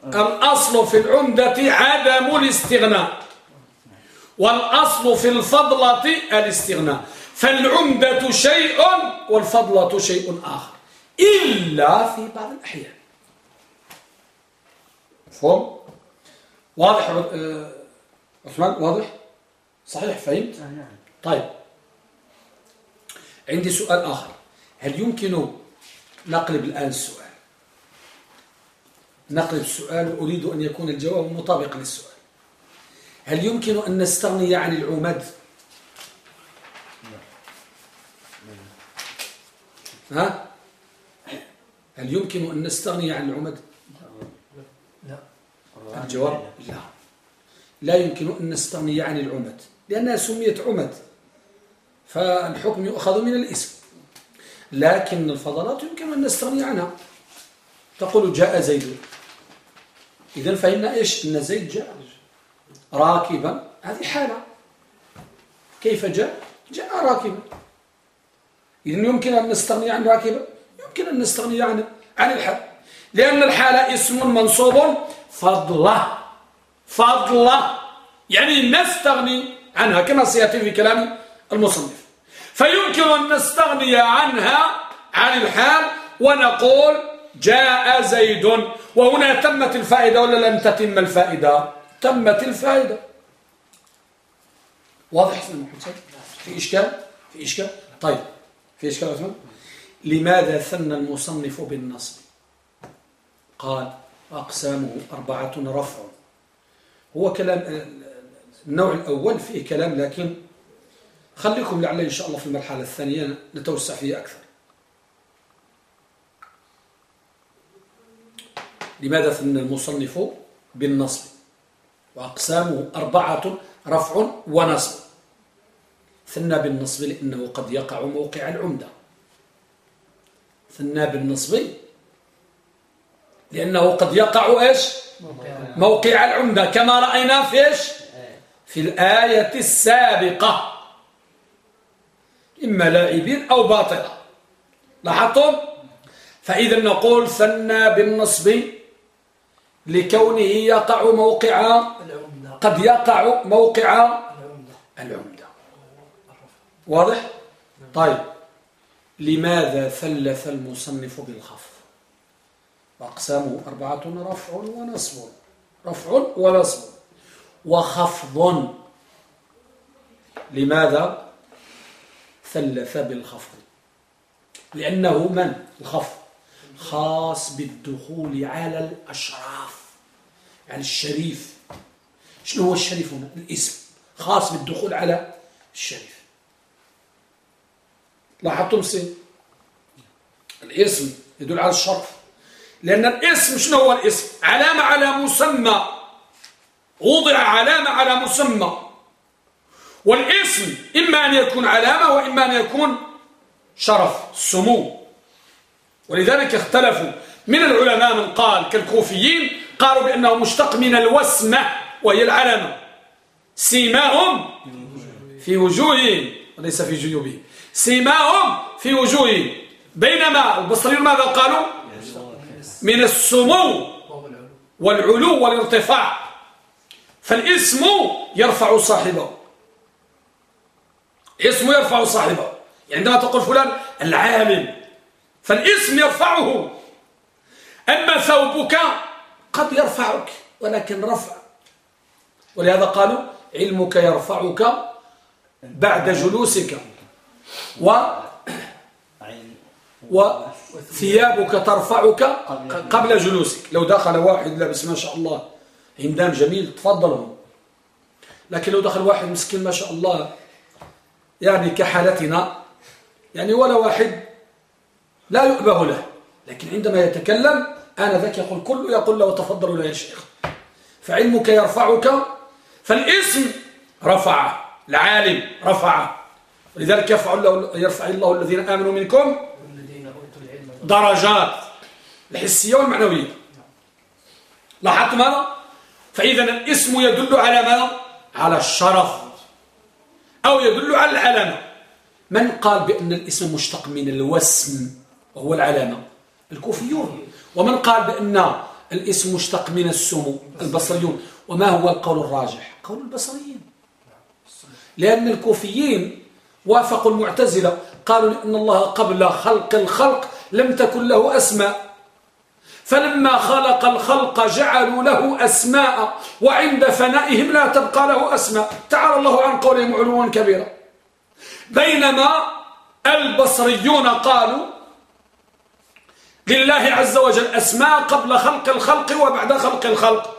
الأصل في العمدة عدم الاستغناء. والأصل في الفضلة الاستغناء. فالعمدة شيء والفضلة شيء آخر. إلا في بعض الأحيان. فهم؟ واضح آه، عثمان؟ واضح؟ صحيح فهمت؟ طيب. عندي سؤال آخر. هل يمكن نقلب الآن السؤال؟ نقلب السؤال وأريد أن يكون الجواب مطابقا للسؤال. هل يمكن أن نستغني عن العمد؟ ها؟ هل يمكن أن نستغني عن العمد؟ لا. الجواب؟ لا. لا يمكن أن نستغني عن العمد لأنها سميت عمد فالحكم يؤخذ من الاسم. لكن الفضلات يمكن أن نستغني عنها. تقول جاء زيد. إذا فهمنا إيش؟ أن زيد جاء راكبا. هذه حالة. كيف جاء؟ جاء راكبا. إذا يمكن أن نستغني عن راكبا. يمكن أن نستغني عن عن الحال. لأن الحالة اسم منصوب فضلة. فضلة. يعني نستغني عنها كما سيأتي في كلام المصنف. فيمكن أن نستغني عنها عن الحال ونقول جاء زيد. وهنا تمت الفائدة ولا لم تتم الفائدة؟ تمت الفائدة. واضح في إشكال؟ في إشكال؟ طيب في إشكال عثمان لماذا ثنى المصنف بالنصب؟ قال أقسامه أربعة رفع. هو كلام النوع الأول فيه كلام لكن خليكم لعل إن شاء الله في المرحلة الثانية نتوسع فيه أكثر. لماذا ثنى المصنف بالنصب؟ وأقسامه أربعة رفع ونصب. ثنى بالنصب لأنه قد يقع موقع العمدة. ثنى بالنصب لأنه قد يقع إيش؟ موقع العمدة. كما رأينا في إيش؟ في الآية السابقة. إما لاعبين أو باطلة. لاحظتم؟ فإذا نقول ثنى بالنصب لكونه يقع موقع قد يقع موقع العمدة. واضح؟ طيب. لماذا ثلث المصنف بالخفض؟ وأقسامه أربعة رفع ونصب. رفع ونصب. وخفض. لماذا ثلث بالخفض؟ لأنه من؟ الخفض. خاص بالدخول على الأشراف. يعني الشريف. شنو هو الشريف هنا؟ الاسم. خاص بالدخول على الشريف. لاحظتم سي الاسم يدل على الشرف. لأن الاسم شنو هو الاسم؟ علامة على مسمى. وضع علامة على مسمى. والاسم إما أن يكون علامة وإما أن يكون شرف سمو. ولذلك اختلفوا. من العلماء من قال كالكوفيين قالوا بأنه مشتق من الوسمة وهي العلامة. سيماهم في وجوههم وليس في جيوبهم. سيماهم في وجوههم بينما البصريون ماذا قالوا؟ من السمو والعلو والارتفاع. فالاسم يرفع صاحبه. اسم يرفع صاحبه. يعني عندما تقول فلان العالم فالاسم يرفعه. أما ثوبك قد يرفعك ولكن رفع. ولهذا قالوا علمك يرفعك بعد جلوسك. و وثيابك ترفعك قبل جلوسك. لو دخل واحد لابس ما شاء الله عمدان جميل تفضلهم. لكن لو دخل واحد مسكين ما شاء الله يعني كحالتنا يعني ولا واحد لا يؤبه له. لكن عندما يتكلم أنا ذاك يقول كله يقول له تفضلوا له يا شيخ. فعلمك يرفعك فالاسم رفع العالم رفع ولذلك يرفع الله, يرفع الله الذين آمنوا منكم درجات. الحسية والمعنوية لاحظت ماذا؟ فإذا الاسم يدل على ماذا؟ على الشرف. أو يدل على العلامة. من قال بأن الاسم مشتق من الوسم وهو العلامة. الكوفيون. ومن قال بأن الاسم مشتق من السمو؟ البصريون. وما هو القول الراجح؟ قول البصريين. لأن الكوفيين وافقوا المعتزلة. قالوا لأن الله قبل خلق الخلق لم تكن له أسماء. فلما خلق الخلق جعلوا له أسماء وعند فنائهم لا تبقى له أسماء. تعالى الله عن قولهم علوا كبيرا. بينما البصريون قالوا لله عز وجل أسماء قبل خلق الخلق وبعد خلق الخلق.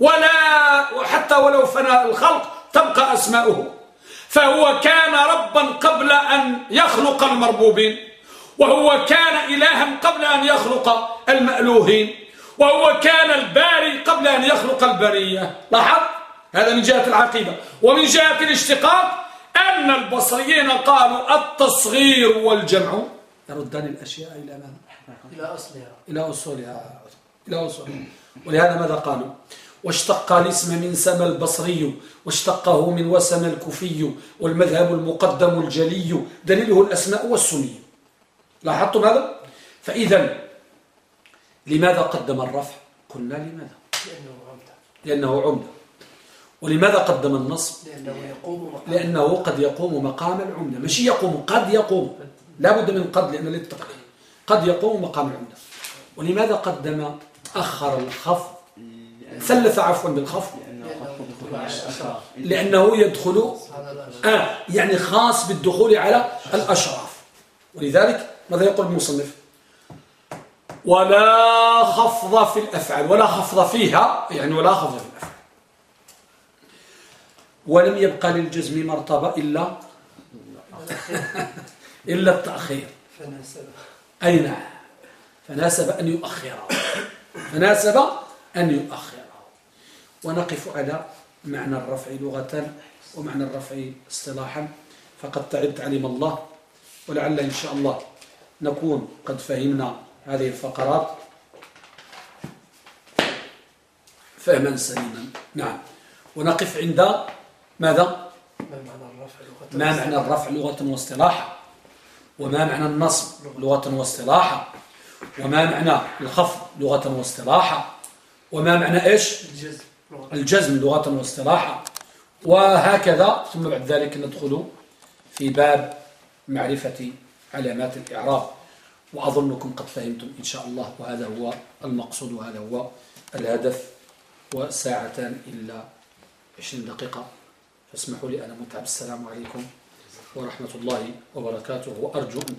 ولا حتى ولو فنى الخلق تبقى أسماؤه. فهو كان ربا قبل أن يخلق المربوبين وهو كان إلها قبل أن يخلق المألوهين وهو كان الباري قبل أن يخلق البرية. لاحظ؟ هذا من جهة العقيدة. ومن جهة الاشتقاق أن البصريين قالوا التصغير والجمع. يردان الأشياء إلى ماذا؟ إلى أصلها. إلى أصولها. إلى أصولها. ولهذا ماذا قالوا؟ واشتق الاسم من سما البصري واشتقه من وسم الكوفي والمذهب المقدم الجلي دليله الأسماء والسمي لاحظتم هذا؟ فإذا لماذا قدم الرفع؟ قلنا لماذا؟ لأنه عمدة. لأنه عمدة. ولماذا قدم النصب؟ لأنه يقوم مقام. لأنه قد يقوم مقام العمدة. مش يقوم قد يقوم. لا بد من قد لأن للتقليل قد يقوم مقام العمدة. ولماذا قدم أخر الخفض؟ ثلث عفوا بالخفض لأنه يدخل آه يعني خاص بالدخول على الأشراف. ولذلك ماذا يقول المصنف؟ ولا خفض في الأفعال ولا خفض فيها يعني ولا خفض في الأفعال. ولم يبقى للجزم مرتبة إلا إلا التأخير. فناسب. أي نعم. فناسب أن يؤخره فناسب أن يؤخره ونقف على معنى الرفع لغة ومعنى الرفع اصطلاحا. فقد تعبت علم الله ولعل إن شاء الله نكون قد فهمنا هذه الفقرات. فهما سليما. نعم. ونقف عند ماذا؟ ما معنى الرفع لغة واصطلاحا؟ وما معنى النصب لغة واصطلاحا؟ وما معنى الخفض لغة واصطلاحا؟ وما معنى إيش؟ الجزم. الجزم لغة واصطلاحا. وهكذا ثم بعد ذلك ندخل في باب معرفة علامات الإعراب. وأظنكم قد فهمتم إن شاء الله وهذا هو المقصود وهذا هو الهدف. وساعتان إلا عشرين دقيقة. فاسمحوا لي أنا متعب. السلام عليكم ورحمة الله وبركاته. وأرجو أن